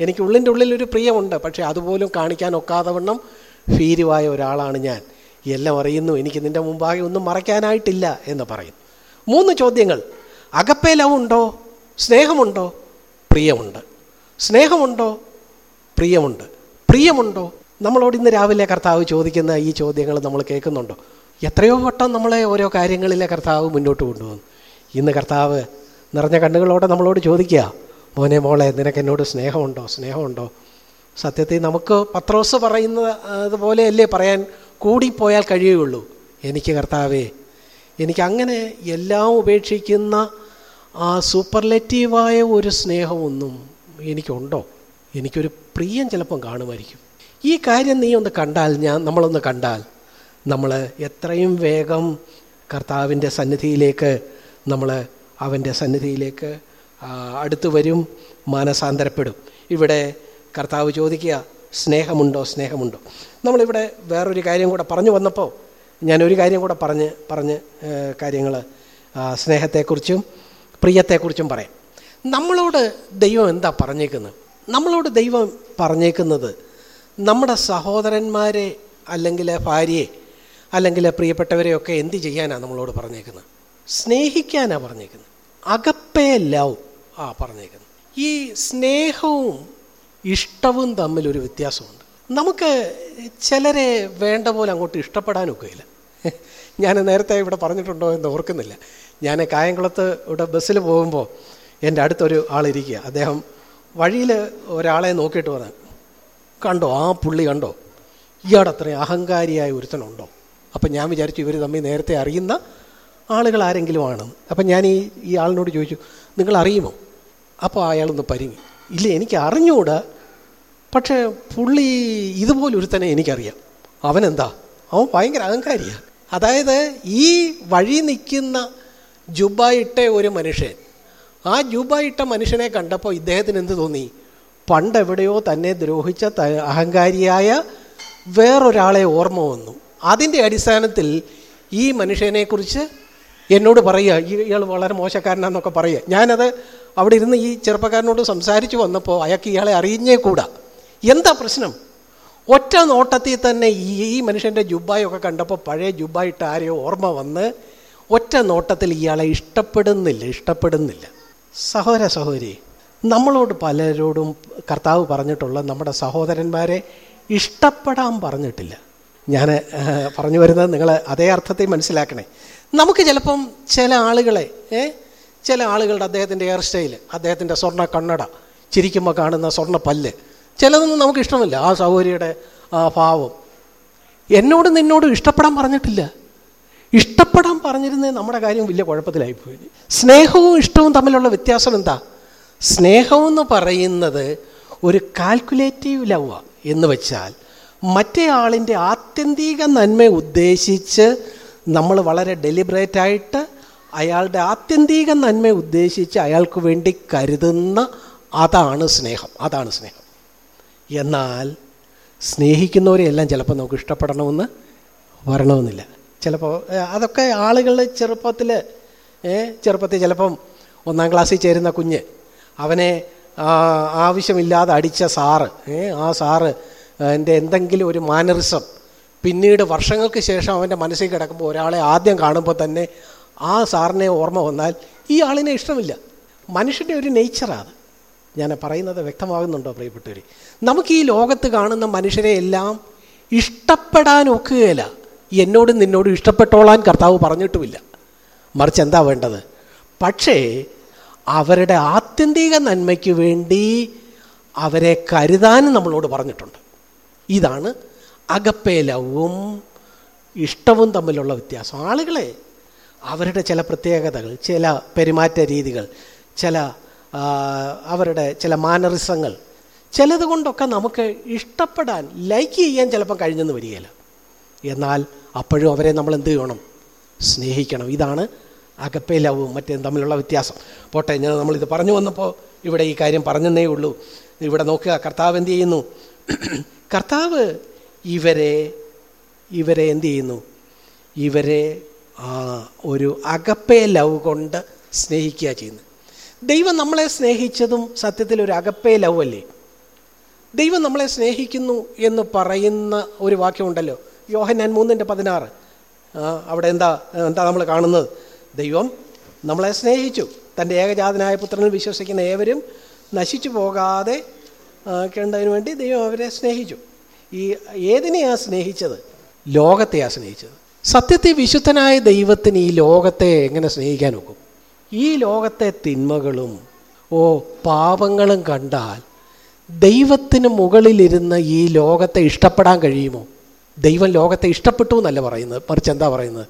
എനിക്ക് ഉള്ളിന്റെ ഉള്ളിലൊരു പ്രിയമുണ്ട് പക്ഷേ അതുപോലും കാണിക്കാൻ ഒക്കാതെ വണ്ണം ഭീരുവായ ഒരാളാണ് ഞാൻ. എല്ലാം അറിയുന്നു. എനിക്ക് നിന്റെ മുമ്പാകെ ഒന്നും മറയ്ക്കാനായിട്ടില്ല എന്ന് പറയും മൂന്ന് ചോദ്യങ്ങൾ. അകപ്പേ ലവ് ഉണ്ടോ സ്നേഹമുണ്ടോ? പ്രിയമുണ്ട്. സ്നേഹമുണ്ടോ? പ്രിയമുണ്ട്. പ്രിയമുണ്ടോ? നമ്മളോട് ഇന്ന് രാവിലെ കർത്താവ് ചോദിക്കുന്ന ഈ ചോദ്യങ്ങൾ നമ്മൾ കേൾക്കുന്നുണ്ടോ? എത്രയോ വട്ടം നമ്മളെ ഓരോ കാര്യങ്ങളിലെ കർത്താവ് മുന്നോട്ട് കൊണ്ടുപോകുന്നു ഇന്ന് കർത്താവ് നിറഞ്ഞ കണ്ണുകളോടെ നമ്മളോട് ചോദിക്കുക മോനെ മോളെ നിനക്ക് എന്നോട് സ്നേഹമുണ്ടോ? സ്നേഹമുണ്ടോ? സത്യത്തിൽ നമുക്ക് പത്രോസ് പറയുന്ന അതുപോലെയല്ലേ പറയാൻ കൂടിപ്പോയാൽ കഴിയുകയുള്ളൂ. എനിക്ക് കർത്താവേ എനിക്ക് അങ്ങനെ എല്ലാം ഉപേക്ഷിക്കുന്ന ആ സൂപ്പർലെറ്റീവായ ഒരു സ്നേഹമൊന്നും എനിക്കുണ്ടോ? എനിക്കൊരു പ്രിയം ചിലപ്പം കാണുമായിരിക്കും. ഈ കാര്യം നീ ഒന്ന് കണ്ടാൽ ഞാൻ നമ്മളൊന്ന് കണ്ടാൽ നമ്മൾ എത്രയും വേഗം കർത്താവിന്റെ സന്നിധിയിലേക്ക് നമ്മൾ അവന്റെ സന്നിധിയിലേക്ക് അടുത്ത് വരും മാനസാന്തരപ്പെടും. ഇവിടെ കർത്താവ് ചോദിക്കുക സ്നേഹമുണ്ടോ? സ്നേഹമുണ്ടോ? നമ്മളിവിടെ വേറൊരു കാര്യം കൂടെ പറഞ്ഞു വന്നപ്പോൾ ഞാനൊരു കാര്യം കൂടെ പറഞ്ഞ് പറഞ്ഞ് കാര്യങ്ങൾ സ്നേഹത്തെക്കുറിച്ചും പ്രിയത്തെക്കുറിച്ചും പറയാം. നമ്മളോട് ദൈവം എന്താ പറഞ്ഞേക്കുന്നത്? നമ്മളോട് ദൈവം പറഞ്ഞേക്കുന്നത് നമ്മുടെ സഹോദരന്മാരെ അല്ലെങ്കിൽ ഭാര്യയെ അല്ലെങ്കിൽ പ്രിയപ്പെട്ടവരെയൊക്കെ എന്ത് ചെയ്യാനാണ് നമ്മളോട് പറഞ്ഞേക്കുന്നത്? സ്നേഹിക്കാനാണ് പറഞ്ഞേക്കുന്നത്. അകപ്പേ ലവ് ആ പറഞ്ഞേക്കുന്നത്. ഈ സ്നേഹവും ഇഷ്ടവും തമ്മിലൊരു വ്യത്യാസമുണ്ട്. നമുക്ക് ചിലരെ വേണ്ട പോലെ അങ്ങോട്ട് ഇഷ്ടപ്പെടാനൊക്കെയില്ല. ഞാൻ നേരത്തെ ഇവിടെ പറഞ്ഞിട്ടുണ്ടോ എന്ന് ഓർക്കുന്നില്ല. ഞാൻ കായംകുളത്ത് ഇവിടെ ബസ്സിൽ പോകുമ്പോൾ എന്റെ അടുത്തൊരു ആളിരിക്കുക. അദ്ദേഹം വഴിയിൽ ഒരാളെ നോക്കിയിട്ട് പറഞ്ഞു കണ്ടോ ആ പുള്ളി കണ്ടോ? ഇയാടെ അത്രയും അഹങ്കാരിയായ ഒരുത്തനുണ്ടോ? അപ്പം ഞാൻ വിചാരിച്ചു ഇവർ തമ്മിൽ നേരത്തെ അറിയുന്ന ആളുകൾ ആരെങ്കിലും ആണെന്ന് അപ്പം ഞാൻ ഈ ഈ ആളിനോട് ചോദിച്ചു നിങ്ങൾ അറിയുമോ അപ്പോൾ അയാളൊന്ന് പരിങ്ങി. ഇല്ല എനിക്ക് അറിഞ്ഞുകൂടാ പക്ഷേ പുള്ളി ഇതുപോലെ ഒരുത്തനെ എനിക്കറിയാം. അവനെന്താ? അവൻ ഭയങ്കര അഹങ്കാരിയാണ് അതായത് ഈ വഴി നിൽക്കുന്ന ജുബായിട്ട ഒരു മനുഷ്യൻ ആ ജുബായിട്ട മനുഷ്യനെ കണ്ടപ്പോൾ ഇദ്ദേഹത്തിന് എന്ത് തോന്നി? പണ്ട് എവിടെയോ തന്നെ ദ്രോഹിച്ച അഹങ്കാരിയായ വേറൊരാളെ ഓർമ്മ വന്നു. അതിന്റെ അടിസ്ഥാനത്തിൽ ഈ മനുഷ്യനെക്കുറിച്ച് എന്നോട് പറയുക. ഇയാൾ വളരെ മോശക്കാരനാന്നൊക്കെ പറയുക. ഞാനത് അവിടെ ഇരുന്ന് ഈ ചെറുപ്പക്കാരനോട് സംസാരിച്ച് വന്നപ്പോൾ അയാൾക്ക് ഇയാളെ അറിഞ്ഞേ കൂടാ എന്താ പ്രശ്നം? ഒറ്റ നോട്ടത്തിൽ തന്നെ ഈ മനുഷ്യന്റെ ജുബായൊക്കെ കണ്ടപ്പോൾ പഴയ ജുബായിട്ട് ആരെയോ ഓർമ്മ വന്ന് ഒറ്റ നോട്ടത്തിൽ ഇയാളെ ഇഷ്ടപ്പെടുന്നില്ല ഇഷ്ടപ്പെടുന്നില്ല. സഹോദര സഹോരി നമ്മളോട് പലരോടും കർത്താവ് പറഞ്ഞിട്ടുള്ള നമ്മുടെ സഹോദരന്മാരെ ഇഷ്ടപ്പെടാൻ പറഞ്ഞിട്ടില്ല. ഞാൻ പറഞ്ഞു വരുന്നത് നിങ്ങൾ അതേ അർത്ഥത്തെ മനസ്സിലാക്കണേ. നമുക്ക് ചിലപ്പം ചില ആളുകളെ ചില ആളുകളുടെ അദ്ദേഹത്തിന്റെ ഹെയർ സ്റ്റൈൽ അദ്ദേഹത്തിന്റെ സ്വർണ കണ്ണട ചിരിക്കുമ്പോൾ കാണുന്ന സ്വർണ പല്ല് ചിലതൊന്നും നമുക്ക് ഇഷ്ടമില്ല ആ സൗകര്യയുടെ ആ ഭാവം. എന്നോട് നിന്നോട് ഇഷ്ടപ്പെടാൻ പറഞ്ഞിട്ടില്ല. ഇഷ്ടപ്പെടാൻ പറഞ്ഞിരുന്നേ നമ്മുടെ കാര്യം വലിയ കുഴപ്പത്തിലായിപ്പോയി. സ്നേഹവും ഇഷ്ടവും തമ്മിലുള്ള വ്യത്യാസം എന്താ? സ്നേഹമെന്ന് പറയുന്നത് ഒരു കാൽക്കുലേറ്റീവ് ലവ് എന്ന് വെച്ചാൽ മറ്റേ ആളിന്റെ ആത്യന്തിക നന്മ ഉദ്ദേശിച്ച് നമ്മൾ വളരെ ഡെലിബറേറ്റായിട്ട് അയാളുടെ ആത്യന്തിക നന്മ ഉദ്ദേശിച്ച് അയാൾക്ക് വേണ്ടി കരുതുന്ന അതാണ് സ്നേഹം. അതാണ് സ്നേഹം. എന്നാൽ സ്നേഹിക്കുന്നവരെയെല്ലാം ചിലപ്പോൾ നമുക്ക് ഇഷ്ടപ്പെടണമെന്ന് വരണമെന്നില്ല. ചിലപ്പോൾ അതൊക്കെ ആളുകൾ ചെറുപ്പത്തിൽ ചെറുപ്പത്തിൽ ചിലപ്പം ഒന്നാം ക്ലാസ്സിൽ ചേരുന്ന കുഞ്ഞ് അവനെ ആവശ്യമില്ലാതെ അടിച്ച സാറ് ആ സാറ് എന്റെ എന്തെങ്കിലും ഒരു മാനറിസം പിന്നീട് വർഷങ്ങൾക്ക് ശേഷം അവന്റെ മനസ്സിൽ കിടക്കുമ്പോൾ ഒരാളെ ആദ്യം കാണുമ്പോൾ തന്നെ ആ സാറിനെ ഓർമ്മ വന്നാൽ ഈ ആളിനെ ഇഷ്ടമില്ല. മനുഷ്യന്റെ ഒരു നേച്ചറാണ് ഞാൻ പറയുന്നത് വ്യക്തമാകുന്നുണ്ടോ പ്രിയപ്പെട്ടവർ നമുക്ക് ഈ ലോകത്ത് കാണുന്ന മനുഷ്യരെ എല്ലാം ഇഷ്ടപ്പെടാൻ ഒക്കുകയില്ല. എന്നോടും നിന്നോടും ഇഷ്ടപ്പെട്ടോളാൻ കർത്താവ് പറഞ്ഞിട്ടുമില്ല. മറിച്ച് എന്താ വേണ്ടത്? പക്ഷേ അവരുടെ ആത്യന്തിക നന്മയ്ക്ക് വേണ്ടി അവരെ കരുതാനും നമ്മളോട് പറഞ്ഞിട്ടുണ്ട്. ഇതാണ് അകപ്പേ ലവും ഇഷ്ടവും തമ്മിലുള്ള വ്യത്യാസം. ആളുകളെ അവരുടെ ചില പ്രത്യേകതകൾ ചില പെരുമാറ്റ രീതികൾ ചില അവരുടെ ചില മാനറിസങ്ങൾ. ചിലത് കൊണ്ടൊക്കെ നമുക്ക് ഇഷ്ടപ്പെടാൻ ലൈക്ക് ചെയ്യാൻ ചിലപ്പം കഴിഞ്ഞെന്ന് വരികയില്ല. എന്നാൽ അപ്പോഴും അവരെ നമ്മൾ എന്ത് ചെയ്യണം? സ്നേഹിക്കണം. ഇതാണ് അകപ്പേ ലവും മറ്റേ തമ്മിലുള്ള വ്യത്യാസം. പോട്ടെ ഞാൻ നമ്മളിത് പറഞ്ഞു വന്നപ്പോൾ ഇവിടെ ഈ കാര്യം പറഞ്ഞെന്നേ ഉള്ളൂ. ഇവിടെ നോക്കുക കർത്താവ് എന്ത് ചെയ്യുന്നു? കർത്താവ് ഇവരെ ഇവരെ എന്ത് ചെയ്യുന്നു? ഇവരെ ഒരു അകപ്പേ ലവ് കൊണ്ട് സ്നേഹിക്കുക ചെയ്യുന്നത് ദൈവം നമ്മളെ സ്നേഹിച്ചതും സത്യത്തിൽ ഒരു അകപ്പേ ലവ് അല്ലേ? ദൈവം നമ്മളെ സ്നേഹിക്കുന്നു എന്ന് പറയുന്ന ഒരു വാക്യമുണ്ടല്ലോ. യോഹന്നാൻ മൂന്നിന്റെ പതിനാറ്. അവിടെ എന്താ എന്താ നമ്മൾ കാണുന്നത്? ദൈവം നമ്മളെ സ്നേഹിച്ചു. തന്റെ ഏകജാതനായ പുത്രനിൽ വിശ്വസിക്കുന്ന ഏവരും നശിച്ചു പോകാതെ കേണ്ടതിന് വേണ്ടി ദൈവം അവരെ സ്നേഹിച്ചു. ഈ ഏതിനെയാണ് സ്നേഹിച്ചത്? ലോകത്തെയാണ് സ്നേഹിച്ചത്. സത്യത്തെ വിശുദ്ധനായ ദൈവത്തിന് ഈ ലോകത്തെ എങ്ങനെ സ്നേഹിക്കാൻ ഒക്കും? ഈ ലോകത്തെ തിന്മകളും ഓ പാപങ്ങളും കണ്ടാൽ ദൈവത്തിന് മുകളിലിരുന്ന് ഈ ലോകത്തെ ഇഷ്ടപ്പെടാൻ കഴിയുമോ? ദൈവം ലോകത്തെ ഇഷ്ടപ്പെട്ടു എന്നല്ല പറയുന്നത്. മറിച്ച് എന്താ പറയുന്നത്?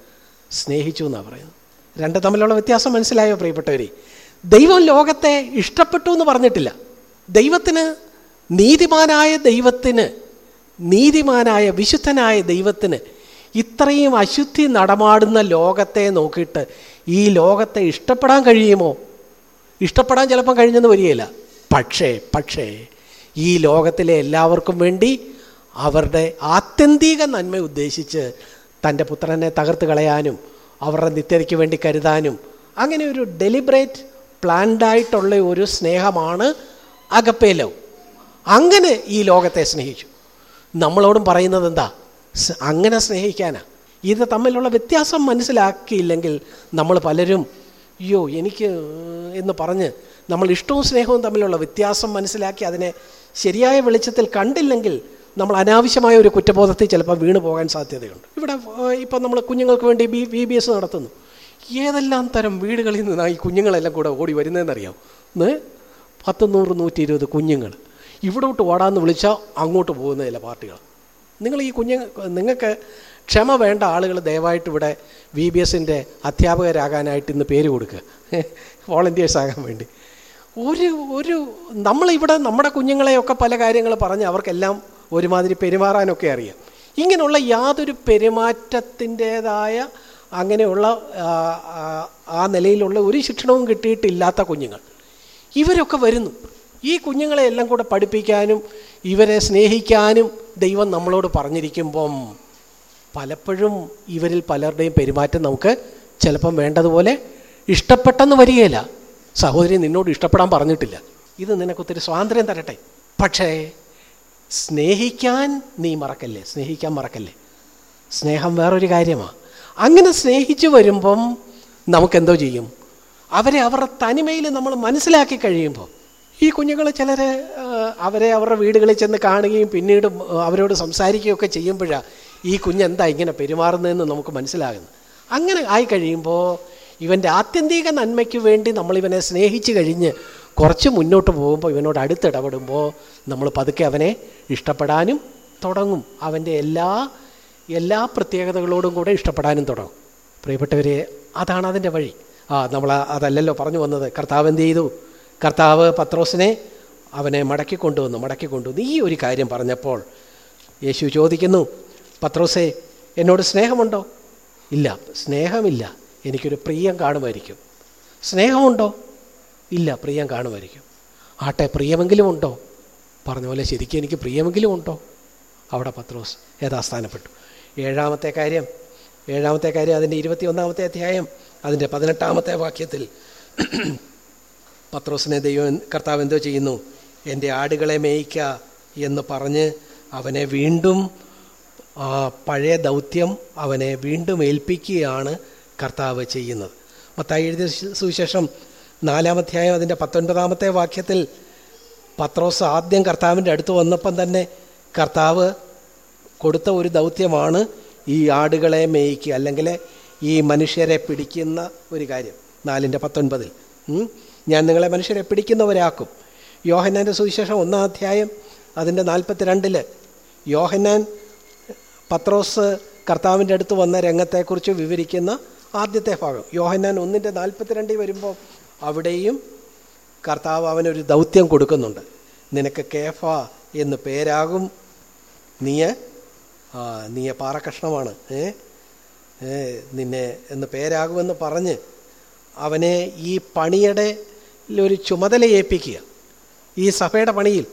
സ്നേഹിച്ചു എന്നാണ് പറയുന്നത്. രണ്ട് തമ്മിലുള്ള വ്യത്യാസം മനസ്സിലായോ പ്രിയപ്പെട്ടവരെ? ദൈവം ലോകത്തെ ഇഷ്ടപ്പെട്ടു എന്ന് പറഞ്ഞിട്ടില്ല. ദൈവത്തിന് നീതിമാനായ ദൈവത്തിന് നീതിമാനായ വിശുദ്ധനായ ദൈവത്തിന് ഇത്രയും അശുദ്ധി നടമാടുന്ന ലോകത്തെ നോക്കിയിട്ട് ഈ ലോകത്തെ ഇഷ്ടപ്പെടാൻ കഴിയുമോ? ഇഷ്ടപ്പെടാൻ ചിലപ്പം കഴിഞ്ഞെന്ന് വരികയില്ല. പക്ഷേ പക്ഷേ ഈ ലോകത്തിലെ എല്ലാവർക്കും വേണ്ടി അവരുടെ ആത്യന്തിക നന്മ ഉദ്ദേശിച്ച് തന്റെ പുത്രനെ തകർത്ത് കളയാനും അവരുടെ നിത്യതയ്ക്ക് വേണ്ടി കരുതാനും അങ്ങനെ ഒരു ഡെലിബറേറ്റ് പ്ലാൻഡായിട്ടുള്ള ഒരു സ്നേഹമാണ് അകപ്പേലവ് അങ്ങനെ ഈ ലോകത്തെ സ്നേഹിച്ചു. നമ്മളോടും പറയുന്നത് എന്താ? അങ്ങനെ സ്നേഹിക്കാനാ. ഇത് തമ്മിലുള്ള വ്യത്യാസം മനസ്സിലാക്കിയില്ലെങ്കിൽ നമ്മൾ പലരും അയ്യോ എനിക്ക് എന്ന് പറഞ്ഞ് നമ്മൾ ഇഷ്ടവും സ്നേഹവും തമ്മിലുള്ള വ്യത്യാസം മനസ്സിലാക്കി അതിനെ ശരിയായ വെളിച്ചത്തിൽ കണ്ടില്ലെങ്കിൽ നമ്മൾ അനാവശ്യമായ ഒരു കുറ്റബോധത്തിൽ ചിലപ്പോൾ വീണു പോകാൻ സാധ്യതയുണ്ട്. ഇവിടെ ഇപ്പം നമ്മൾ കുഞ്ഞുങ്ങൾക്ക് വേണ്ടി ബി ബി എസ് നടത്തുന്നു. ഏതെല്ലാം തരം വീടുകളിൽ നിന്നാണ് ഈ കുഞ്ഞുങ്ങളെല്ലാം കൂടെ ഓടി വരുന്നതെന്നറിയാം ഇന്ന് പത്ത് നൂറ് നൂറ്റി ഇരുപത് കുഞ്ഞുങ്ങൾ. ഇവിടോട്ട് ഓടാമെന്ന് വിളിച്ചാൽ അങ്ങോട്ട് പോകുന്ന ചില പാർട്ടികൾ. നിങ്ങൾ ഈ കുഞ്ഞു നിങ്ങൾക്ക് ക്ഷമ വേണ്ട ആളുകൾ ദയവായിട്ട് ഇവിടെ വി ബി എസിന്റെ അധ്യാപകരാകാനായിട്ട് ഇന്ന് പേര് കൊടുക്കുക വോളണ്ടിയേഴ്സ് ആകാൻ വേണ്ടി. ഒരു ഒരു നമ്മളിവിടെ നമ്മുടെ കുഞ്ഞുങ്ങളെയൊക്കെ പല കാര്യങ്ങൾ പറഞ്ഞ് അവർക്കെല്ലാം ഒരുമാതിരി പെരുമാറാനൊക്കെ അറിയാം. ഇങ്ങനെയുള്ള യാതൊരു പെരുമാറ്റത്തിന്റേതായ അങ്ങനെയുള്ള ആ, നിലയിലുള്ള ഒരു ശിക്ഷണവും കിട്ടിയിട്ടില്ലാത്ത കുഞ്ഞുങ്ങൾ. ഇവരൊക്കെ വരുന്നു. ഈ കുഞ്ഞുങ്ങളെ എല്ലാം കൂടെ പഠിപ്പിക്കാനും ഇവരെ സ്നേഹിക്കാനും ദൈവം നമ്മളോട് പറഞ്ഞിരിക്കുമ്പം പലപ്പോഴും ഇവരിൽ പലരുടെയും പെരുമാറ്റം നമുക്ക് ചിലപ്പം വേണ്ടതുപോലെ ഇഷ്ടപ്പെട്ടെന്ന് വരികയില്ല. സഹോദരി നിന്നോട് ഇഷ്ടപ്പെടാൻ പറഞ്ഞിട്ടില്ല. ഇത് നിനക്കൊത്തിരി സ്വാതന്ത്ര്യം തരട്ടെ. പക്ഷേ സ്നേഹിക്കാൻ നീ മറക്കല്ലേ? സ്നേഹിക്കാൻ മറക്കല്ലേ? സ്നേഹം വേറൊരു കാര്യമാണ് അങ്ങനെ സ്നേഹിച്ചു വരുമ്പം നമുക്കെന്തോ ചെയ്യും? അവരെ അവരുടെ തനിമയിൽ നമ്മൾ മനസ്സിലാക്കി കഴിയുമ്പോൾ ഈ കുഞ്ഞുങ്ങൾ ചിലർ അവരെ അവരുടെ വീടുകളിൽ ചെന്ന് കാണുകയും പിന്നീട് അവരോട് സംസാരിക്കുകയൊക്കെ ചെയ്യുമ്പോഴാണ് ഈ കുഞ്ഞെന്താ ഇങ്ങനെ പെരുമാറുന്നതെന്ന് നമുക്ക് മനസ്സിലാകുന്നു അങ്ങനെ ആയി കഴിയുമ്പോൾ ഇവന്റെ ആത്യന്തിക നന്മയ്ക്ക് വേണ്ടി നമ്മളിവനെ സ്നേഹിച്ച് കഴിഞ്ഞ് കുറച്ച് മുന്നോട്ട് പോകുമ്പോൾ ഇവനോട് അടുത്തിടപെടുമ്പോൾ നമ്മൾ പതുക്കെ അവനെ ഇഷ്ടപ്പെടാനും തുടങ്ങും. അവന്റെ എല്ലാ എല്ലാ പ്രത്യേകതകളോടും കൂടെ ഇഷ്ടപ്പെടാനും തുടങ്ങും. പ്രിയപ്പെട്ടവരെ അതാണ് അതിന്റെ വഴി. ആ നമ്മൾ അതല്ലല്ലോ പറഞ്ഞു വന്നത്. കർത്താവ് എന്ത് ചെയ്തു? കർത്താവ് പത്രോസിനെ അവനെ മടക്കി കൊണ്ടുവന്നു മടക്കി കൊണ്ടുവന്നു. ഈ ഒരു കാര്യം പറഞ്ഞപ്പോൾ യേശു ചോദിക്കുന്നു പത്രോസേ എന്നോട് സ്നേഹമുണ്ടോ? ഇല്ല സ്നേഹമില്ല. എനിക്കൊരു പ്രിയം കാണുമായിരിക്കും. സ്നേഹമുണ്ടോ? ഇല്ല പ്രിയം കാണുമായിരിക്കും. ആട്ടെ പ്രിയമെങ്കിലും ഉണ്ടോ? പറഞ്ഞ പോലെ ശരിക്കും എനിക്ക് പ്രിയമെങ്കിലും ഉണ്ടോ? അവിടെ പത്രോസ് യഥാസ്ഥാനപ്പെട്ടു. ഏഴാമത്തെ കാര്യം ഏഴാമത്തെ കാര്യം അതിന്റെ ഇരുപത്തി ഒന്നാമത്തെ അധ്യായം അതിന്റെ പതിനെട്ടാമത്തെ വാക്യത്തിൽ പത്രോസിനെ ദൈവം കർത്താവ് എന്തോ ചെയ്യുന്നു? എന്റെ ആടുകളെ മേയിക്ക എന്ന് പറഞ്ഞ് അവനെ വീണ്ടും പഴയ ദൗത്യം അവനെ വീണ്ടും ഏൽപ്പിക്കുകയാണ് കർത്താവ് ചെയ്യുന്നത്. മത്തായി എഴുതിയ സുവിശേഷം നാലാമധ്യായം അതിന്റെ പത്തൊൻപതാമത്തെ വാക്യത്തിൽ പത്രോസ് ആദ്യം കർത്താവിന്റെ അടുത്ത് വന്നപ്പം തന്നെ കർത്താവ് കൊടുത്ത ഒരു ദൗത്യമാണ് ഈ ആടുകളെ മേയ്ക്കുക അല്ലെങ്കിൽ ഈ മനുഷ്യരെ പിടിക്കുന്ന ഒരു കാര്യം. നാലിന്റെ പത്തൊൻപതിൽ. ഞാൻ നിങ്ങളെ മനുഷ്യരെ പിടിക്കുന്നവരാക്കും. യോഹന്നാന്റെ സുവിശേഷം ഒന്നാം അധ്യായം അതിന്റെ നാൽപ്പത്തിരണ്ടിൽ യോഹന്നാൻ പത്രോസ് കർത്താവിന്റെ അടുത്ത് വന്ന രംഗത്തെക്കുറിച്ച് വിവരിക്കുന്ന ആദ്യത്തെ ഭാഗം. യോഹന്നാൻ ഒന്നിന്റെ നാൽപ്പത്തിരണ്ടിൽ വരുമ്പോൾ അവിടെയും കർത്താവ് അവനൊരു ദൗത്യം കൊടുക്കുന്നുണ്ട്. നിനക്ക് കേഫ എന്ന് പേരാകും. ആ നീയ പാറക്കഷ്ണമാണ്. ഏ, നിന്നെ എന്ന് പേരാകുമെന്ന് പറഞ്ഞ് അവനെ ഈ പണിയുടെ ഒരു ചുമതല ഏൽപ്പിക്കുക. ഈ സഭയുടെ പണിയിൽ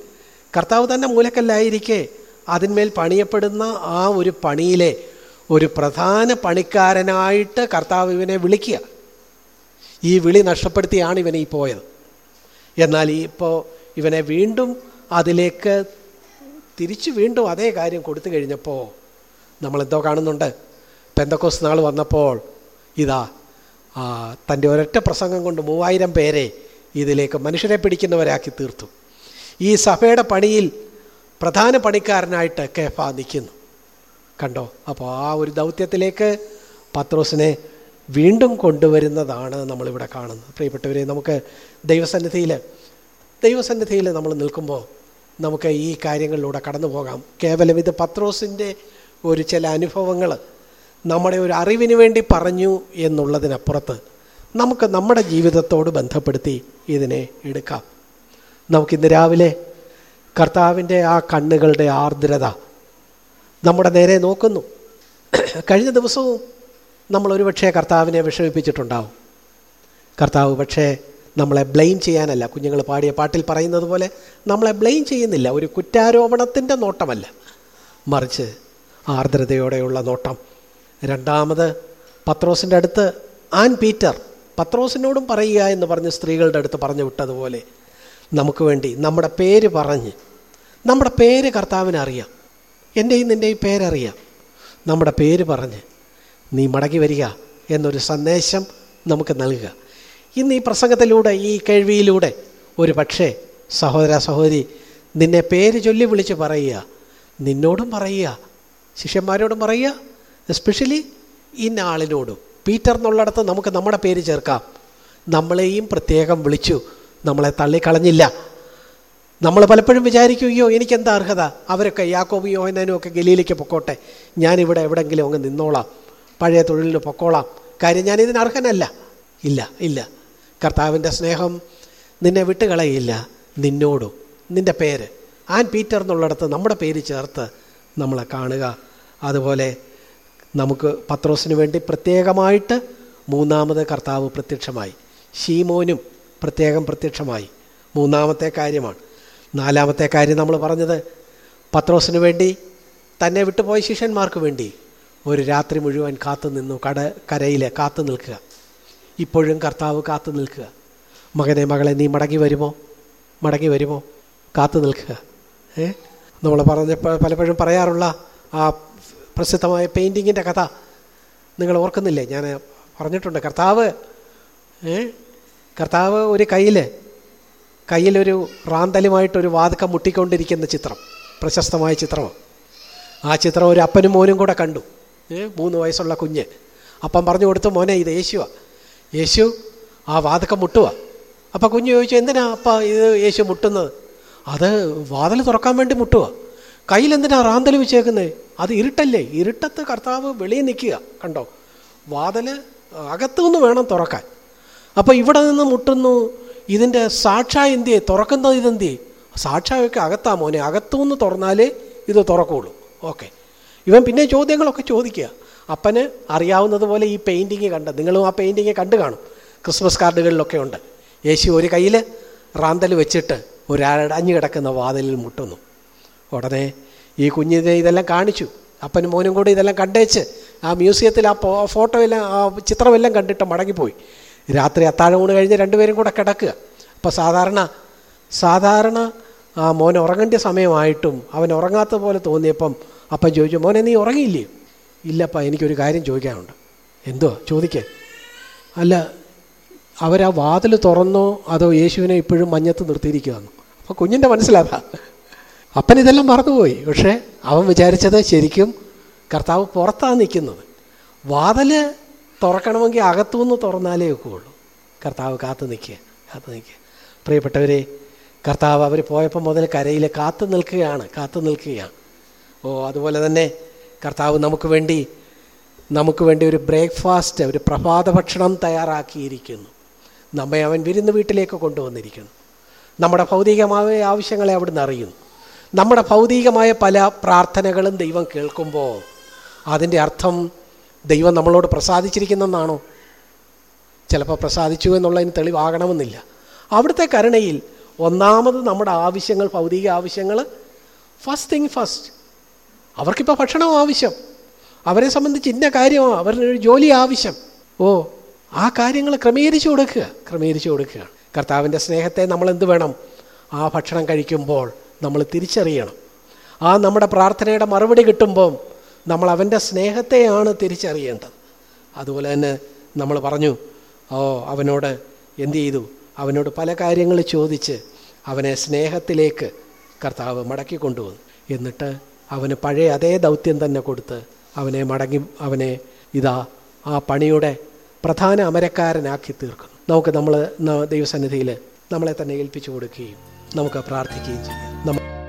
കർത്താവ് തന്നെ മൂലക്കല്ലായിരിക്കെ അതിന്മേൽ പണിയപ്പെടുന്ന ആ ഒരു പണിയിലെ ഒരു പ്രധാന പണിക്കാരനായിട്ട് കർത്താവ് ഇവനെ വിളിക്കുക. ഈ വിളി നഷ്ടപ്പെടുത്തിയാണ് ഇവനെ ഈ പോയത്. എന്നാൽ ഇപ്പോൾ ഇവനെ വീണ്ടും അതിലേക്ക് തിരിച്ചു വീണ്ടും അതേ കാര്യം കൊടുത്തു കഴിഞ്ഞപ്പോൾ നമ്മളെന്തോ കാണുന്നുണ്ട്. പെന്തക്കോസ് നാൾ വന്നപ്പോൾ ഇതാ തന്റെ ഒരൊറ്റ പ്രസംഗം കൊണ്ട് മൂവായിരം പേരെ ഇതിലേക്ക് മനുഷ്യരെ പിടിക്കുന്നവരാക്കി തീർത്തു. ഈ സഭയുടെ പണിയിൽ പ്രധാന പണിക്കാരനായിട്ട് കേഫ നിൽക്കുന്നു. കണ്ടോ? അപ്പോൾ ആ ഒരു ദൗത്യത്തിലേക്ക് പത്രോസിനെ വീണ്ടും കൊണ്ടുവരുന്നതാണ് നമ്മളിവിടെ കാണുന്നത്. പ്രിയപ്പെട്ടവരെ നമുക്ക് ദൈവസന്നിധിയിൽ ദൈവസന്നിധിയിൽ നമ്മൾ നിൽക്കുമ്പോൾ നമുക്ക് ഈ കാര്യങ്ങളിലൂടെ കടന്നു പോകാം. കേവലം ഇത് പത്രോസിന്റെ ഒരു ചില അനുഭവങ്ങൾ നമ്മുടെ ഒരു അറിവിന് വേണ്ടി പറഞ്ഞു എന്നുള്ളതിനപ്പുറത്ത് നമുക്ക് നമ്മുടെ ജീവിതത്തോട് ബന്ധപ്പെടുത്തി ഇതിനെ എടുക്കാം. നമുക്കിന്ന് രാവിലെ കർത്താവിന്റെ ആ കണ്ണുകളുടെ ആർദ്രത നമ്മുടെ നേരെ നോക്കുന്നു. കഴിഞ്ഞ ദിവസവും നമ്മൾ ഒരുപക്ഷെ കർത്താവിനെ വിഷമിപ്പിച്ചിട്ടുണ്ടാവും. കർത്താവ് പക്ഷേ നമ്മളെ ബ്ലെയിം ചെയ്യാനല്ല. കുഞ്ഞുങ്ങൾ പാടിയ പാട്ടിൽ പറയുന്നത് പോലെ നമ്മളെ ബ്ലെയിം ചെയ്യുന്നില്ല. ഒരു കുറ്റാരോപണത്തിന്റെ നോട്ടമല്ല. മറിച്ച് ആർദ്രതയോടെയുള്ള നോട്ടം. രണ്ടാമത് പത്രോസിന്റെ അടുത്ത് ആൻ പീറ്റർ പത്രോസിനോടും പറയുക എന്ന് പറഞ്ഞ് സ്ത്രീകളുടെ അടുത്ത് പറഞ്ഞു വിട്ടതുപോലെ നമുക്ക് വേണ്ടി നമ്മുടെ പേര് പറഞ്ഞ് നമ്മുടെ പേര് കർത്താവിന് അറിയാം. എന്റെയും നിന്റെയും പേരറിയാം. നമ്മുടെ പേര് പറഞ്ഞ് നീ മടങ്ങി വരിക എന്നൊരു സന്ദേശം നമുക്ക് നൽകുക. ഇന്ന് ഈ പ്രസംഗത്തിലൂടെ ഈ കേൾവിയിലൂടെ ഒരു പക്ഷേ സഹോദര സഹോദരി നിന്നെ പേര് ചൊല്ലി വിളിച്ച് പറയുക നിന്നോടും പറയുക ശിഷ്യന്മാരോടും പറയുക എസ്പെഷ്യലി ഇന്ന ആളിനോടും പീറ്റർ എന്നുള്ളിടത്ത് നമുക്ക് നമ്മുടെ പേര് ചേർക്കാം. നമ്മളെയും പ്രത്യേകം വിളിച്ചു. നമ്മളെ തള്ളിക്കളഞ്ഞില്ല. നമ്മൾ പലപ്പോഴും വിചാരിക്കും അയ്യോ എനിക്കെന്താ അർഹത? അവരൊക്കെ യാക്കോബ് യോഹനാനും ഒക്കെ ഗലിയിലേക്ക് പൊക്കോട്ടെ. ഞാനിവിടെ എവിടെയെങ്കിലും അങ്ങ് നിന്നോളാം. പഴയ തൊഴിലിന് പൊക്കോളാം. കാര്യം ഞാൻ ഇതിന് അർഹനല്ല. ഇല്ല ഇല്ല. കർത്താവിന്റെ സ്നേഹം നിന്നെ വിട്ടുകളയില്ല. നിന്നോടും. നിന്റെ പേര്. ആൻ പീറ്റർ എന്നുള്ളിടത്ത് നമ്മുടെ പേര് ചേർത്ത് നമ്മളെ കാണുക. അതുപോലെ നമുക്ക് പത്രോസിന് വേണ്ടി പ്രത്യേകമായിട്ട് മൂന്നാമത് കർത്താവ് പ്രത്യക്ഷമായി. ഷീമോനും പ്രത്യേകം പ്രത്യക്ഷമായി. മൂന്നാമത്തെ കാര്യമാണ്. നാലാമത്തെ കാര്യം നമ്മൾ പറഞ്ഞത് പത്രോസിന് വേണ്ടി തന്നെ വിട്ടുപോയ ശിഷ്യന്മാർക്ക് വേണ്ടി ഒരു രാത്രി മുഴുവൻ കാത്തു നിന്നു കട കരയിൽ കാത്തു നിൽക്കുക. ഇപ്പോഴും കർത്താവ് കാത്തു നിൽക്കുക. മകനെ മകളെ നീ മടങ്ങി വരുമോ? മടങ്ങി വരുമോ? കാത്തു നിൽക്കുക. ഏ? നമ്മൾ പറഞ്ഞപ്പോൾ പലപ്പോഴും പറയാറുള്ള ആ പ്രസിദ്ധമായ പെയിന്റിങ്ങിന്റെ കഥ. നിങ്ങൾ ഓർക്കുന്നില്ലേ? ഞാൻ പറഞ്ഞിട്ടുണ്ട്. കർത്താവ് കർത്താവ് ഒരു കയ്യിൽ കയ്യിലൊരു റാന്തലുമായിട്ടൊരു വാതുക്കം മുട്ടിക്കൊണ്ടിരിക്കുന്ന ചിത്രം. പ്രശസ്തമായ ചിത്രമാണ്. ആ ചിത്രം ഒരു അപ്പനും മോനും കൂടെ കണ്ടു. മൂന്ന് വയസ്സുള്ള കുഞ്ഞ്. അപ്പം പറഞ്ഞു കൊടുത്തു മോനെ ഇത് യേശുവാ. യേശു ആ വാതുക്കം മുട്ടുക അപ്പം കുഞ്ഞ് ചോദിച്ചു എന്തിനാ അപ്പം ഇത് യേശു മുട്ടുന്നത്? അത് വാതിൽ തുറക്കാൻ വേണ്ടി മുട്ടുക കയ്യിൽ എന്തിനാ റാന്തൽ വെച്ചേക്കുന്നത് അത് ഇരുട്ടല്ലേ? ഇരുട്ടത്ത് കർത്താവ് വെളിയിൽ നിൽക്കുക കണ്ടോ? വാതൽ അകത്തു നിന്ന് വേണം തുറക്കാൻ. അപ്പോൾ ഇവിടെ നിന്ന് മുട്ടുന്നു ഇതിന്റെ സാക്ഷാ എന്തിയെ? തുറക്കുന്നത് ഇതെന്തിയെ? സാക്ഷായൊക്കെ അകത്താ മോനെ അകത്തു നിന്ന് തുറന്നാലേ ഇത് തുറക്കുള്ളൂ. ഓക്കെ. ഇവൻ പിന്നെ ചോദ്യങ്ങളൊക്കെ ചോദിക്കുക. അപ്പന് അറിയാവുന്നതുപോലെ ഈ പെയിന്റിങ് കണ്ട് നിങ്ങളും ആ പെയിന്റിങ് കണ്ടു കാണും. ക്രിസ്മസ് കാർഡുകളിലൊക്കെ ഉണ്ട്. യേശു ഒരു കയ്യിൽ റാന്തൽ വെച്ചിട്ട് ഒരടഞ്ഞു കിടക്കുന്ന വാതിലിൽ മുട്ടുന്നു. ഉടനെ ഈ കുഞ്ഞിനെ ഇതെല്ലാം കാണിച്ചു. അപ്പനും മോനും കൂടി ഇതെല്ലാം കണ്ടേച്ച് ആ മ്യൂസിയത്തിൽ ആ ഫോട്ടോ എല്ലാം ആ ചിത്രമെല്ലാം കണ്ടിട്ട് മടങ്ങിപ്പോയി. രാത്രി അത്താഴം ഊണ് കഴിഞ്ഞ് രണ്ടുപേരും കൂടെ കിടക്കുക. അപ്പോൾ സാധാരണ സാധാരണ ആ മോൻ ഉറങ്ങേണ്ട സമയമായിട്ടും അവൻ ഉറങ്ങാത്ത പോലെ തോന്നിയപ്പം അപ്പം ചോദിച്ചു മോനെ നീ ഉറങ്ങിയില്ലേ? ഇല്ലപ്പ എനിക്കൊരു കാര്യം ചോദിക്കാനുണ്ട്. എന്തോ ചോദിക്കേ. അല്ല അവരാ വാതിൽ തുറന്നോ അതോ യേശുവിനെ ഇപ്പോഴും മഞ്ഞത്ത് നിർത്തിയിരിക്കുകയാണ് അപ്പോൾ കുഞ്ഞിന്റെ മനസ്സിലാതാ അപ്പൻ ഇതെല്ലാം മറന്നുപോയി. പക്ഷേ അവൻ വിചാരിച്ചത് ശരിക്കും കർത്താവ് പുറത്താണ് നിൽക്കുന്നത്. വാതിൽ തുറക്കണമെങ്കിൽ അകത്തുനിന്ന് തുറന്നാലേ ഒക്കുള്ളൂ. കർത്താവ് കാത്തു നിൽക്കുക കാത്തു നിൽക്കുക. പ്രിയപ്പെട്ടവരെ കർത്താവ് അവർ പോയപ്പോൾ മുതൽ കരയിൽ കാത്തു നിൽക്കുകയാണ് കാത്തു നിൽക്കുകയാണ്. ഓ അതുപോലെ തന്നെ കർത്താവ് നമുക്ക് വേണ്ടി നമുക്ക് വേണ്ടി ഒരു ബ്രേക്ക്ഫാസ്റ്റ് ഒരു പ്രഭാത ഭക്ഷണം തയ്യാറാക്കിയിരിക്കുന്നു. നമ്മെ അവൻ വിരുന്ന് വീട്ടിലേക്ക് കൊണ്ടുവന്നിരിക്കുന്നു. നമ്മുടെ ഭൗതികമായ ആവശ്യങ്ങളെ അവിടുന്ന് അറിയുന്നു. നമ്മുടെ ഭൗതികമായ പല പ്രാർത്ഥനകളും ദൈവം കേൾക്കുമ്പോൾ അതിന്റെ അർത്ഥം ദൈവം നമ്മളോട് പ്രസാദിച്ചിരിക്കുന്നെന്നാണോ? ചിലപ്പോൾ പ്രസാദിച്ചു എന്നുള്ളതിന് തെളിവാകണമെന്നില്ല. അവിടുത്തെ കരുണയിൽ ഒന്നാമത് നമ്മുടെ ആവശ്യങ്ങൾ ഭൗതിക ആവശ്യങ്ങൾ ഫസ്റ്റ് തിങ് ഫസ്റ്റ് അവർക്കിപ്പോൾ ഭക്ഷണം ആവശ്യം. അവരെ സംബന്ധിച്ച് ഇന്ന കാര്യമാണ് അവരുടെ ജോലി ആവശ്യം. ഓ ആ കാര്യങ്ങൾ ക്രമീകരിച്ചു കൊടുക്കുക ക്രമീകരിച്ചു കൊടുക്കുക. കർത്താവിന്റെ സ്നേഹത്തെ നമ്മൾ എന്ത് വേണം? ആ ഭക്ഷണം കഴിക്കുമ്പോൾ നമ്മൾ തിരിച്ചറിയണം. ആ നമ്മുടെ പ്രാർത്ഥനയുടെ മറുപടി കിട്ടുമ്പം നമ്മൾ അവന്റെ സ്നേഹത്തെയാണ് തിരിച്ചറിയേണ്ടത്. അതുപോലെ തന്നെ നമ്മൾ പറഞ്ഞു ഓ അവനോട് എന്തു ചെയ്തു? അവനോട് പല കാര്യങ്ങൾ ചോദിച്ച് അവനെ സ്നേഹത്തിലേക്ക് കർത്താവ് മടക്കി കൊണ്ടുവന്നു. എന്നിട്ട് അവന് പഴയ അതേ ദൗത്യം തന്നെ കൊടുത്ത് അവനെ മടങ്ങി അവനെ ഇതാ ആ പണിയുടെ പ്രധാന അമരക്കാരനാക്കി തീർക്കുന്നു. നമുക്ക് നമ്മൾ ദൈവസന്നിധിയിൽ നമ്മളെ തന്നെ ഏൽപ്പിച്ചു കൊടുക്കുകയും നമുക്ക് പ്രാർത്ഥിക്കുകയും ചെയ്യാം.